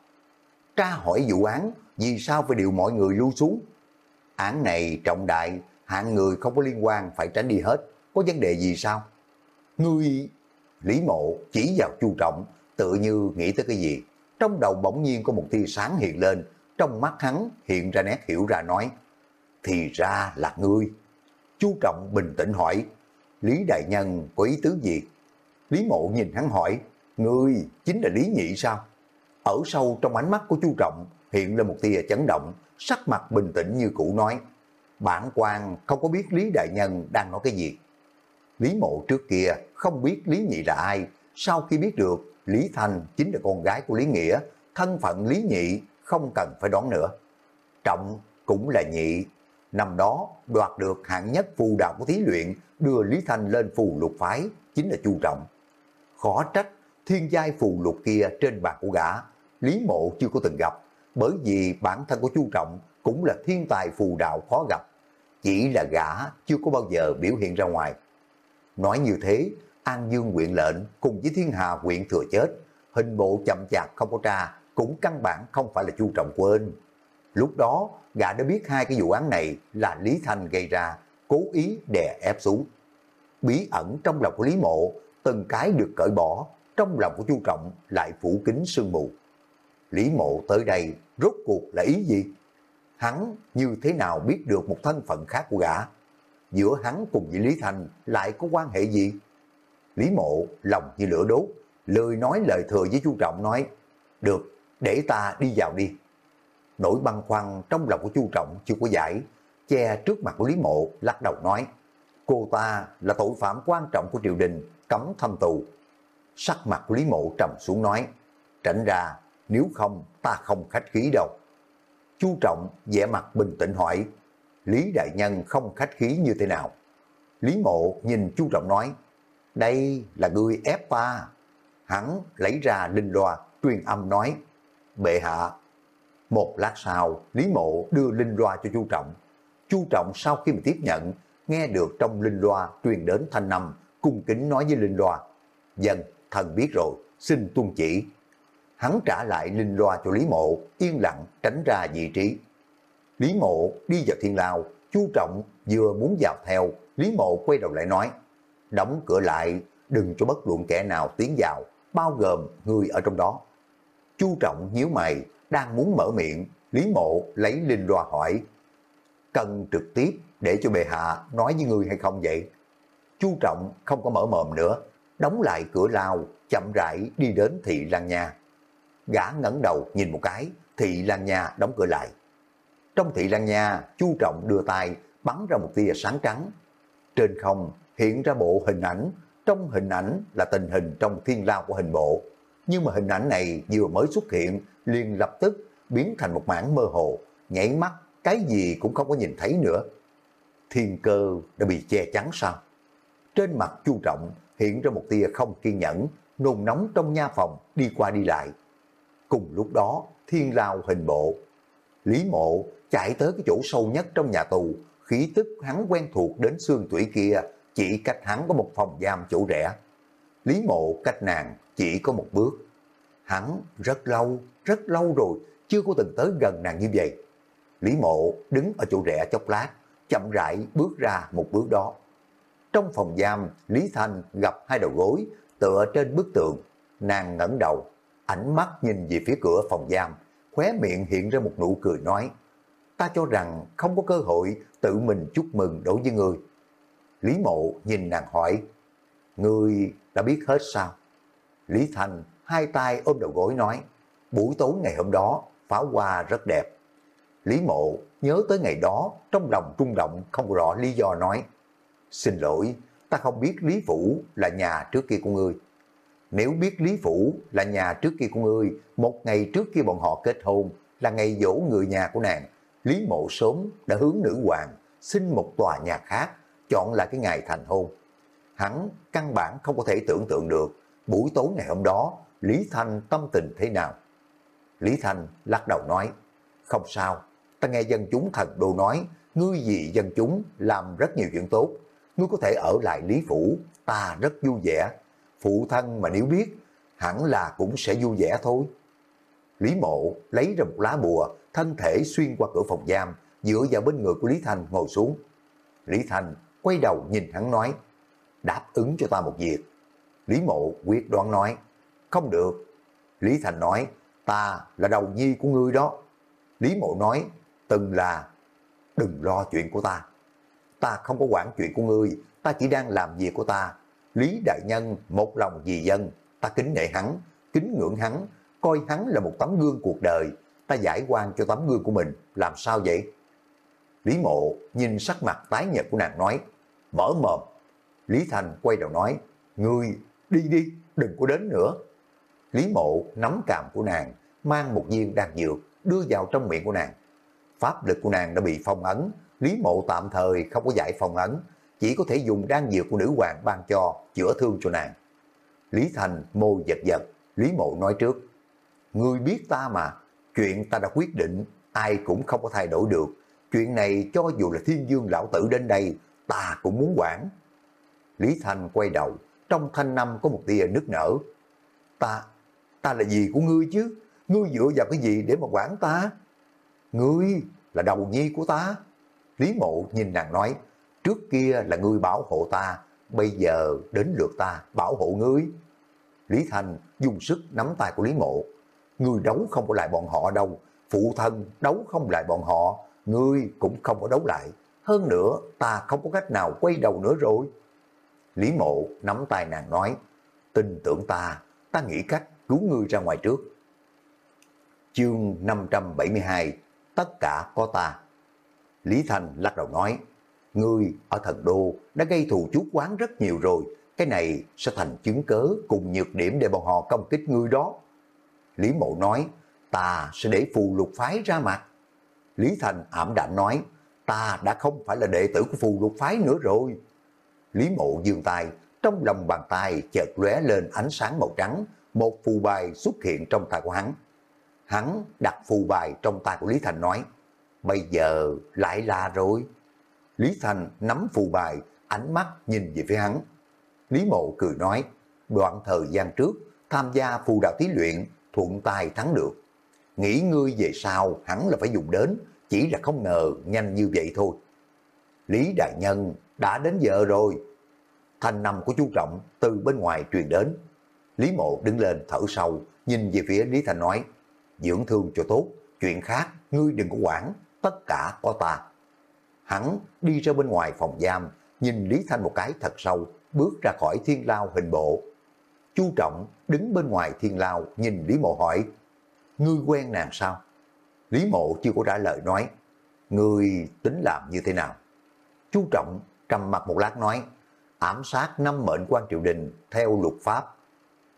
Tra hỏi vụ án vì sao phải điều mọi người lưu xuống. Án này trọng đại, hạng người không có liên quan phải tránh đi hết. Có vấn đề gì sao? Ngươi... Lý mộ chỉ vào chu trọng, tự như nghĩ tới cái gì. Trong đầu bỗng nhiên có một tia sáng hiện lên, trong mắt hắn hiện ra nét hiểu ra nói. Thì ra là ngươi. Chu trọng bình tĩnh hỏi, Lý Đại Nhân có ý tứ gì? Lý Mộ nhìn hắn hỏi, Ngươi chính là Lý Nhị sao? Ở sâu trong ánh mắt của Chu Trọng hiện lên một tia chấn động, sắc mặt bình tĩnh như cũ nói, bản quan không có biết Lý Đại Nhân đang nói cái gì. Lý Mộ trước kia không biết Lý Nhị là ai, sau khi biết được Lý Thanh chính là con gái của Lý Nghĩa, thân phận Lý Nhị không cần phải đoán nữa. Trọng cũng là nhị, năm đó đoạt được hạng nhất phù đạo của thí luyện đưa Lý Thanh lên phù lục phái, chính là Chu Trọng khó trách thiên giai phù lục kia trên bàn của gã, Lý Mộ chưa có từng gặp, bởi vì bản thân của Chu Trọng cũng là thiên tài phù đạo khó gặp, chỉ là gã chưa có bao giờ biểu hiện ra ngoài. Nói như thế, An Dương quyện lệnh cùng với thiên hà quyện thừa chết, hình bộ chậm chạp không có tra, cũng căn bản không phải là Chu Trọng quên. Lúc đó, gã đã biết hai cái vụ án này là Lý Thanh gây ra, cố ý đè ép xuống. Bí ẩn trong lòng của Lý Mộ từng cái được cởi bỏ, trong lòng của Chu Trọng lại phủ kính sương mù. Lý mộ tới đây rốt cuộc là ý gì? Hắn như thế nào biết được một thân phận khác của gã? Giữa hắn cùng với Lý Thành lại có quan hệ gì? Lý mộ lòng như lửa đốt, lời nói lời thừa với Chu Trọng nói, được, để ta đi vào đi. Nỗi băng khoăn trong lòng của Chu Trọng chưa có giải, che trước mặt của Lý mộ lắc đầu nói, cô ta là tội phạm quan trọng của triều đình, cấm thâm tù. Sắc mặt của Lý Mộ trầm xuống nói, tránh ra, nếu không ta không khách khí đâu. Chu Trọng vẻ mặt bình tĩnh hỏi, Lý Đại Nhân không khách khí như thế nào? Lý Mộ nhìn Chu Trọng nói, đây là người ép ta. Hắn lấy ra linh loa, truyền âm nói, bệ hạ. Một lát sau, Lý Mộ đưa linh loa cho Chu Trọng. Chu Trọng sau khi mà tiếp nhận, nghe được trong linh loa truyền đến thanh nằm, cung kính nói với Linh Loa, Dân, thần biết rồi, xin tuân chỉ. Hắn trả lại Linh Loa cho Lý Mộ, yên lặng tránh ra vị trí. Lý Mộ đi vào thiên lao, chu trọng vừa muốn vào theo, Lý Mộ quay đầu lại nói, đóng cửa lại, đừng cho bất luận kẻ nào tiến vào, bao gồm người ở trong đó. Chu trọng nhíu mày, đang muốn mở miệng, Lý Mộ lấy Linh Loa hỏi, cần trực tiếp để cho bệ hạ nói với người hay không vậy? Chu Trọng không có mở mồm nữa, đóng lại cửa lao, chậm rãi đi đến thị lan nhà. Gã ngẩng đầu nhìn một cái, thị lan nhà đóng cửa lại. Trong thị lan nhà, Chu Trọng đưa tay bắn ra một tia sáng trắng. Trên không hiện ra bộ hình ảnh, trong hình ảnh là tình hình trong thiên lao của hình bộ. Nhưng mà hình ảnh này vừa mới xuất hiện liền lập tức biến thành một mảng mơ hồ, nhảy mắt cái gì cũng không có nhìn thấy nữa. Thiên cơ đã bị che chắn sao? Trên mặt Chu Trọng hiện ra một tia không kiên nhẫn, nôn nóng trong nha phòng đi qua đi lại. Cùng lúc đó, thiên lao hình bộ. Lý mộ chạy tới cái chỗ sâu nhất trong nhà tù, khí tức hắn quen thuộc đến xương tủy kia, chỉ cách hắn có một phòng giam chỗ rẻ. Lý mộ cách nàng chỉ có một bước. Hắn rất lâu, rất lâu rồi, chưa có từng tới gần nàng như vậy. Lý mộ đứng ở chỗ rẻ chốc lát, chậm rãi bước ra một bước đó. Trong phòng giam, Lý Thanh gặp hai đầu gối tựa trên bức tường. Nàng ngẩng đầu, ánh mắt nhìn về phía cửa phòng giam, khóe miệng hiện ra một nụ cười nói, ta cho rằng không có cơ hội tự mình chúc mừng đối với người. Lý Mộ nhìn nàng hỏi, Ngươi đã biết hết sao? Lý Thành hai tay ôm đầu gối nói, buổi tối ngày hôm đó, pháo hoa rất đẹp. Lý Mộ nhớ tới ngày đó, trong lòng trung động không rõ lý do nói, Xin lỗi, ta không biết Lý Phủ là nhà trước kia của ngươi. Nếu biết Lý Phủ là nhà trước kia của ngươi, một ngày trước kia bọn họ kết hôn, là ngày dỗ người nhà của nàng, Lý Mộ sớm đã hướng nữ hoàng, xin một tòa nhà khác, chọn lại cái ngày thành hôn. Hắn căn bản không có thể tưởng tượng được, buổi tối ngày hôm đó, Lý Thanh tâm tình thế nào. Lý Thanh lắc đầu nói, không sao, ta nghe dân chúng thần đồ nói, ngươi vì dân chúng làm rất nhiều chuyện tốt, ngươi có thể ở lại Lý Phủ, ta rất vui vẻ. Phụ thân mà nếu biết, hẳn là cũng sẽ vui vẻ thôi. Lý Mộ lấy ra một lá bùa, thân thể xuyên qua cửa phòng giam, dựa vào bên người của Lý Thành ngồi xuống. Lý Thành quay đầu nhìn hắn nói, đáp ứng cho ta một việc. Lý Mộ quyết đoán nói, không được. Lý Thành nói, ta là đầu nhi của ngươi đó. Lý Mộ nói, từng là, đừng lo chuyện của ta ta không có quản chuyện của ngươi, ta chỉ đang làm việc của ta. Lý Đại Nhân một lòng vì dân, ta kính nể hắn, kính ngưỡng hắn, coi hắn là một tấm gương cuộc đời, ta giải quan cho tấm gương của mình, làm sao vậy? Lý Mộ nhìn sắc mặt tái nhợt của nàng nói, mở mồm. Lý Thành quay đầu nói, ngươi đi đi, đừng có đến nữa. Lý Mộ nắm càm của nàng, mang một viên đan dược, đưa vào trong miệng của nàng. Pháp lực của nàng đã bị phong ấn, Lý Mộ tạm thời không có giải phong ấn, chỉ có thể dùng đan dược của nữ hoàng ban cho, chữa thương cho nàng. Lý Thành môi giật giật, Lý Mộ nói trước, Ngươi biết ta mà, chuyện ta đã quyết định, ai cũng không có thay đổi được. Chuyện này cho dù là thiên dương lão tử đến đây, ta cũng muốn quản. Lý Thành quay đầu, trong thanh năm có một tia nước nở. Ta, ta là gì của ngươi chứ? Ngươi dựa vào cái gì để mà quản ta? Ngươi là đầu nhi của ta. Lý mộ nhìn nàng nói, trước kia là ngươi bảo hộ ta, bây giờ đến lượt ta bảo hộ ngươi. Lý Thành dùng sức nắm tay của Lý mộ, ngươi đấu không có lại bọn họ đâu, phụ thân đấu không lại bọn họ, ngươi cũng không có đấu lại. Hơn nữa, ta không có cách nào quay đầu nữa rồi. Lý mộ nắm tay nàng nói, tin tưởng ta, ta nghĩ cách cứu ngươi ra ngoài trước. Chương 572 Tất cả có ta Lý Thành lắc đầu nói, Ngươi ở thần đô đã gây thù chuốc quán rất nhiều rồi, cái này sẽ thành chứng cớ cùng nhược điểm để bọn họ công kích ngươi đó. Lý Mộ nói, ta sẽ để phù lục phái ra mặt. Lý Thành ảm đạm nói, ta đã không phải là đệ tử của phù lục phái nữa rồi. Lý Mộ dương tay, trong lòng bàn tay chợt lóe lên ánh sáng màu trắng, một phù bài xuất hiện trong tay của hắn. Hắn đặt phù bài trong tay của Lý Thành nói, bây giờ lại là rồi. Lý Thành nắm phù bài, ánh mắt nhìn về phía hắn. Lý Mộ cười nói, đoạn thời gian trước, tham gia phù đạo thí luyện, thuận tài thắng được. Nghĩ ngươi về sau, hắn là phải dùng đến, chỉ là không ngờ nhanh như vậy thôi. Lý Đại Nhân đã đến giờ rồi. Thanh năm của chú Trọng từ bên ngoài truyền đến. Lý Mộ đứng lên thở sâu, nhìn về phía Lý Thành nói, dưỡng thương cho tốt, chuyện khác ngươi đừng có quản, tất cả có ta. Hắn đi ra bên ngoài phòng giam, nhìn Lý Thanh một cái thật sâu, bước ra khỏi thiên lao hình bộ. Chu Trọng đứng bên ngoài thiên lao nhìn Lý Mộ hỏi, ngươi quen nàng sao? Lý Mộ chưa có trả lời nói, ngươi tính làm như thế nào? Chu Trọng trầm mặt một lát nói, ám sát năm mệnh quan triều đình theo luật pháp.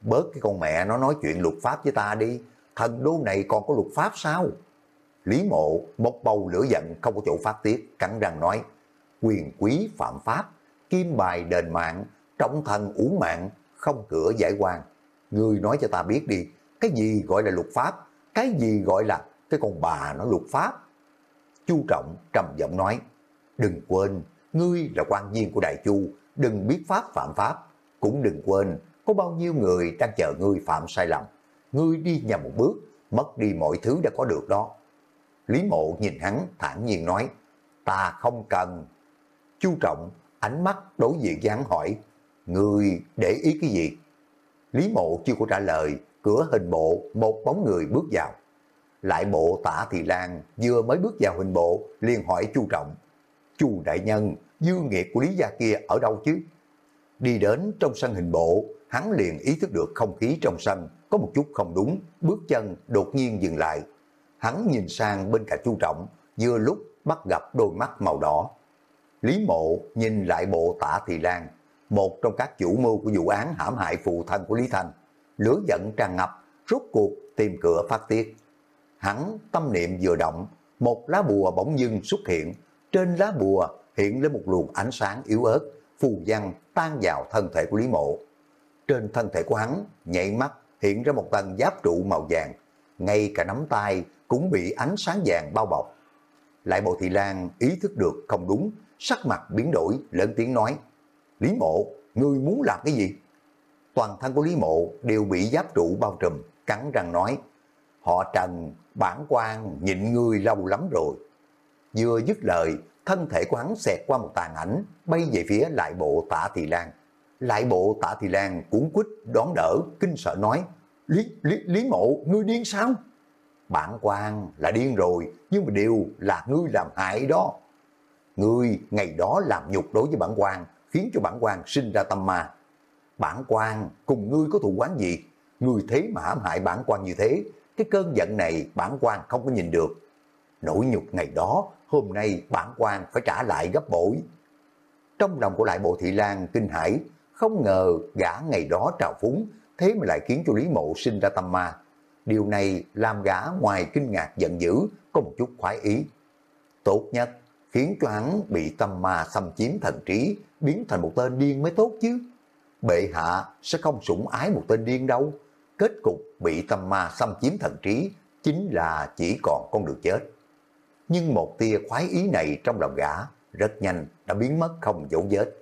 Bớt cái con mẹ nó nói chuyện luật pháp với ta đi, thần đô này còn có luật pháp sao? Lý Mộ một bầu lửa giận không có chỗ phát tiết, cắn răng nói, quyền quý phạm pháp, kim bài đền mạng, trọng thần uổng mạng, không cửa giải quan. người nói cho ta biết đi, cái gì gọi là luật pháp, cái gì gọi là cái con bà nó luật pháp. Chu Trọng trầm giọng nói, đừng quên, ngươi là quan viên của Đại Chu, đừng biết pháp phạm pháp, cũng đừng quên có bao nhiêu người đang chờ ngươi phạm sai lầm. Ngươi đi nhầm một bước, mất đi mọi thứ đã có được đó. Lý Mộ nhìn hắn thản nhiên nói, ta không cần. Chu Trọng, ánh mắt đối diện với hắn hỏi, người để ý cái gì? Lý Mộ chưa có trả lời, cửa hình bộ một bóng người bước vào. Lại bộ tả Thị Lan vừa mới bước vào hình bộ liền hỏi Chu Trọng, Chu Đại Nhân, dư nghiệt của Lý Gia kia ở đâu chứ? Đi đến trong sân hình bộ, hắn liền ý thức được không khí trong sân có một chút không đúng, bước chân đột nhiên dừng lại. Hắn nhìn sang bên cạnh Chu Trọng, vừa lúc bắt gặp đôi mắt màu đỏ. Lý Mộ nhìn lại bộ tả Thị Lan, một trong các chủ mưu của vụ án hãm hại phụ thân của Lý thành Lửa giận tràn ngập, rốt cuộc tìm cửa phát tiết. Hắn tâm niệm vừa động, một lá bùa bỗng dưng xuất hiện. Trên lá bùa hiện lên một luồng ánh sáng yếu ớt, phù văn tan vào thân thể của Lý Mộ. Trên thân thể của hắn, nhảy mắt hiện ra một tầng giáp trụ màu vàng, ngay cả nắm tay cũng bị ánh sáng vàng bao bọc. Lại bộ thị lan ý thức được không đúng, sắc mặt biến đổi, lớn tiếng nói, Lý Mộ, ngươi muốn làm cái gì? Toàn thân của Lý Mộ đều bị giáp trụ bao trùm, cắn răng nói, họ Trần, bản quan nhịn ngươi lâu lắm rồi. Vừa dứt lời, thân thể của hắn xẹt qua một tàn ảnh, bay về phía lại bộ tả thị lan. Lại bộ tả thị lan cuốn quýt đón đỡ, kinh sợ nói, Lý, Lý, Lý Mộ, ngươi điên sao? Bản quan là điên rồi, nhưng mà điều là ngươi làm hại đó. Ngươi ngày đó làm nhục đối với bản quan, khiến cho bản quan sinh ra tâm ma. Bản quan cùng ngươi có thù quán gì? Ngươi thế mà hãm hại bản quan như thế, cái cơn giận này bản quan không có nhìn được. Nỗi nhục ngày đó, hôm nay bản quan phải trả lại gấp bội. Trong lòng của lại bộ thị lan kinh hãi, không ngờ gã ngày đó trào phúng, thế mà lại khiến cho Lý Mộ sinh ra tâm ma. Điều này làm gã ngoài kinh ngạc giận dữ, có một chút khoái ý. Tốt nhất, khiến cho hắn bị tâm ma xâm chiếm thần trí, biến thành một tên điên mới tốt chứ. Bệ hạ sẽ không sủng ái một tên điên đâu. Kết cục bị tâm ma xâm chiếm thần trí chính là chỉ còn con đường chết. Nhưng một tia khoái ý này trong lòng gã rất nhanh đã biến mất không dấu vết.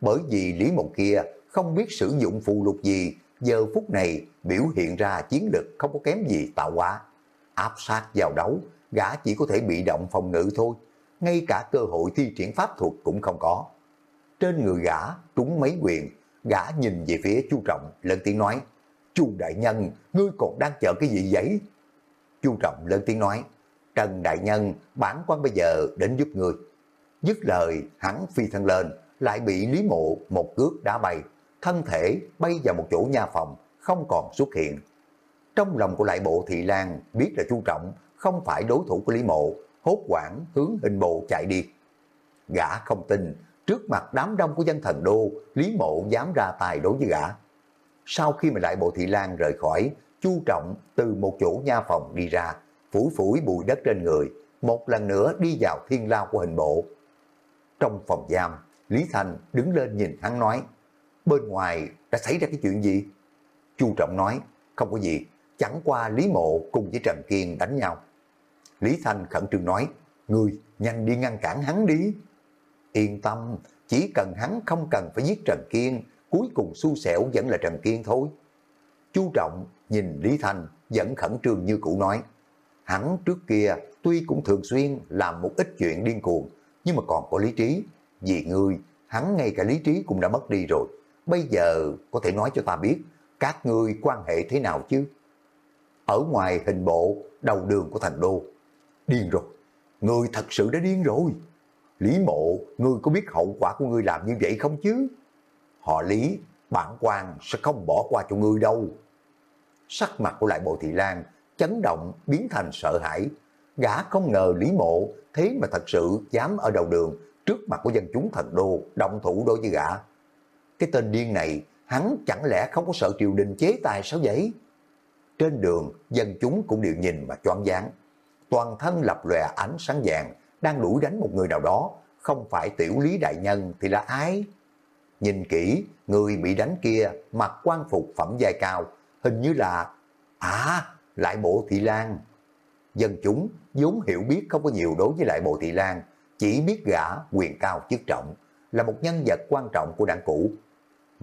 Bởi vì Lý Mộng kia không biết sử dụng phụ lục gì, giờ phút này biểu hiện ra chiến lực không có kém gì tạo hóa. Áp sát vào đấu, gã chỉ có thể bị động phòng ngự thôi, ngay cả cơ hội thi triển pháp thuật cũng không có. Trên người gã trúng mấy quyền, gã nhìn về phía Chu Trọng lên tiếng nói, Chu Đại Nhân, ngươi còn đang chờ cái gì vậy? Chu Trọng lên tiếng nói, Trần Đại Nhân, bản quan bây giờ đến giúp ngươi. Dứt lời, hắn phi thân lên, lại bị Lý Mộ một cước đá bay, thân thể bay vào một chỗ nha phòng, không còn xuất hiện. Trong lòng của lại bộ thị lan biết là Chu Trọng không phải đối thủ của Lý Mộ, hốt quảng hướng hình bộ chạy đi. Gã không tin, trước mặt đám đông của dân thần đô, Lý Mộ dám ra tài đối với gã. Sau khi mà lại bộ thị lan rời khỏi, Chu Trọng từ một chỗ nha phòng đi ra, phủi phủi bụi đất trên người, một lần nữa đi vào thiên lao của hình bộ. Trong phòng giam, Lý Thành đứng lên nhìn hắn nói, bên ngoài đã xảy ra cái chuyện gì? Chu Trọng nói, không có gì, chẳng qua Lý Mộ cùng với Trần Kiên đánh nhau. Lý Thanh khẩn trương nói, Ngươi nhanh đi ngăn cản hắn đi. Yên tâm, chỉ cần hắn không cần phải giết Trần Kiên, cuối cùng xui xẻo vẫn là Trần Kiên thôi. Chu Trọng nhìn Lý Thanh vẫn khẩn trương như cũ nói, hắn trước kia tuy cũng thường xuyên làm một ít chuyện điên cuồng, nhưng mà còn có lý trí. Vì ngươi, hắn ngay cả lý trí cũng đã mất đi rồi. Bây giờ có thể nói cho ta biết, các ngươi quan hệ thế nào chứ? Ở ngoài hình bộ, đầu đường của thành đô, Điên rồi, ngươi thật sự đã điên rồi. Lý mộ, ngươi có biết hậu quả của ngươi làm như vậy không chứ? họ lý, bản quan sẽ không bỏ qua cho ngươi đâu. Sắc mặt của lại bộ thị lan chấn động biến thành sợ hãi. Gã không ngờ Lý Mộ thế mà thật sự dám ở đầu đường trước mặt của dân chúng thần đô động thủ đối với gã. Cái tên điên này hắn chẳng lẽ không có sợ triều đình chế tài sao vậy? Trên đường, dân chúng cũng đều nhìn mà choáng váng. Toàn thân lập lòe ánh sáng vàng, đang đuổi đánh một người nào đó, không phải tiểu lý đại nhân thì là ai? Nhìn kỹ, người bị đánh kia mặc quan phục phẩm dài cao, hình như là... À, lại bộ thị lan. Dân chúng vốn hiểu biết không có nhiều đối với lại bộ thị lan, chỉ biết gã quyền cao chức trọng, là một nhân vật quan trọng của đảng cũ.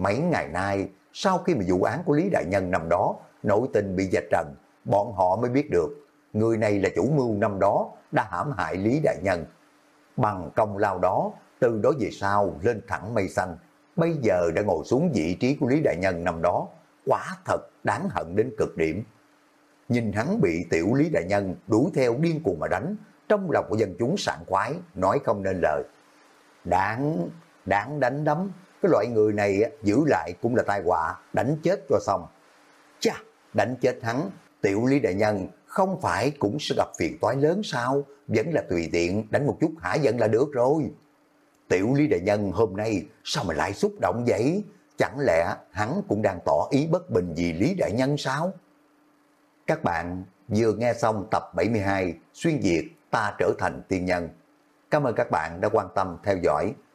Mấy ngày nay, sau khi mà vụ án của Lý Đại Nhân năm đó, nội tình bị dạch trần, bọn họ mới biết được, người này là chủ mưu năm đó đã hãm hại Lý Đại Nhân. Bằng công lao đó, từ đó về sau lên thẳng mây xanh, bây giờ đã ngồi xuống vị trí của Lý Đại Nhân năm đó, quả thật đáng hận đến cực điểm. Nhìn hắn bị tiểu Lý Đại Nhân đuổi theo điên cuồng mà đánh, trong lòng của dân chúng sảng khoái, nói không nên lời. Đáng, đáng đánh đấm, cái loại người này giữ lại cũng là tai họa, đánh chết cho xong. Chà, đánh chết hắn, tiểu Lý Đại Nhân không phải cũng sẽ gặp phiền toái lớn sao, vẫn là tùy tiện đánh một chút hả giận là được rồi. Tiểu Lý Đại Nhân hôm nay sao mà lại xúc động vậy? Chẳng lẽ hắn cũng đang tỏ ý bất bình vì Lý Đại Nhân sao? Các bạn vừa nghe xong tập 72 Xuyên Việt ta trở thành tiên nhân. Cảm ơn các bạn đã quan tâm theo dõi.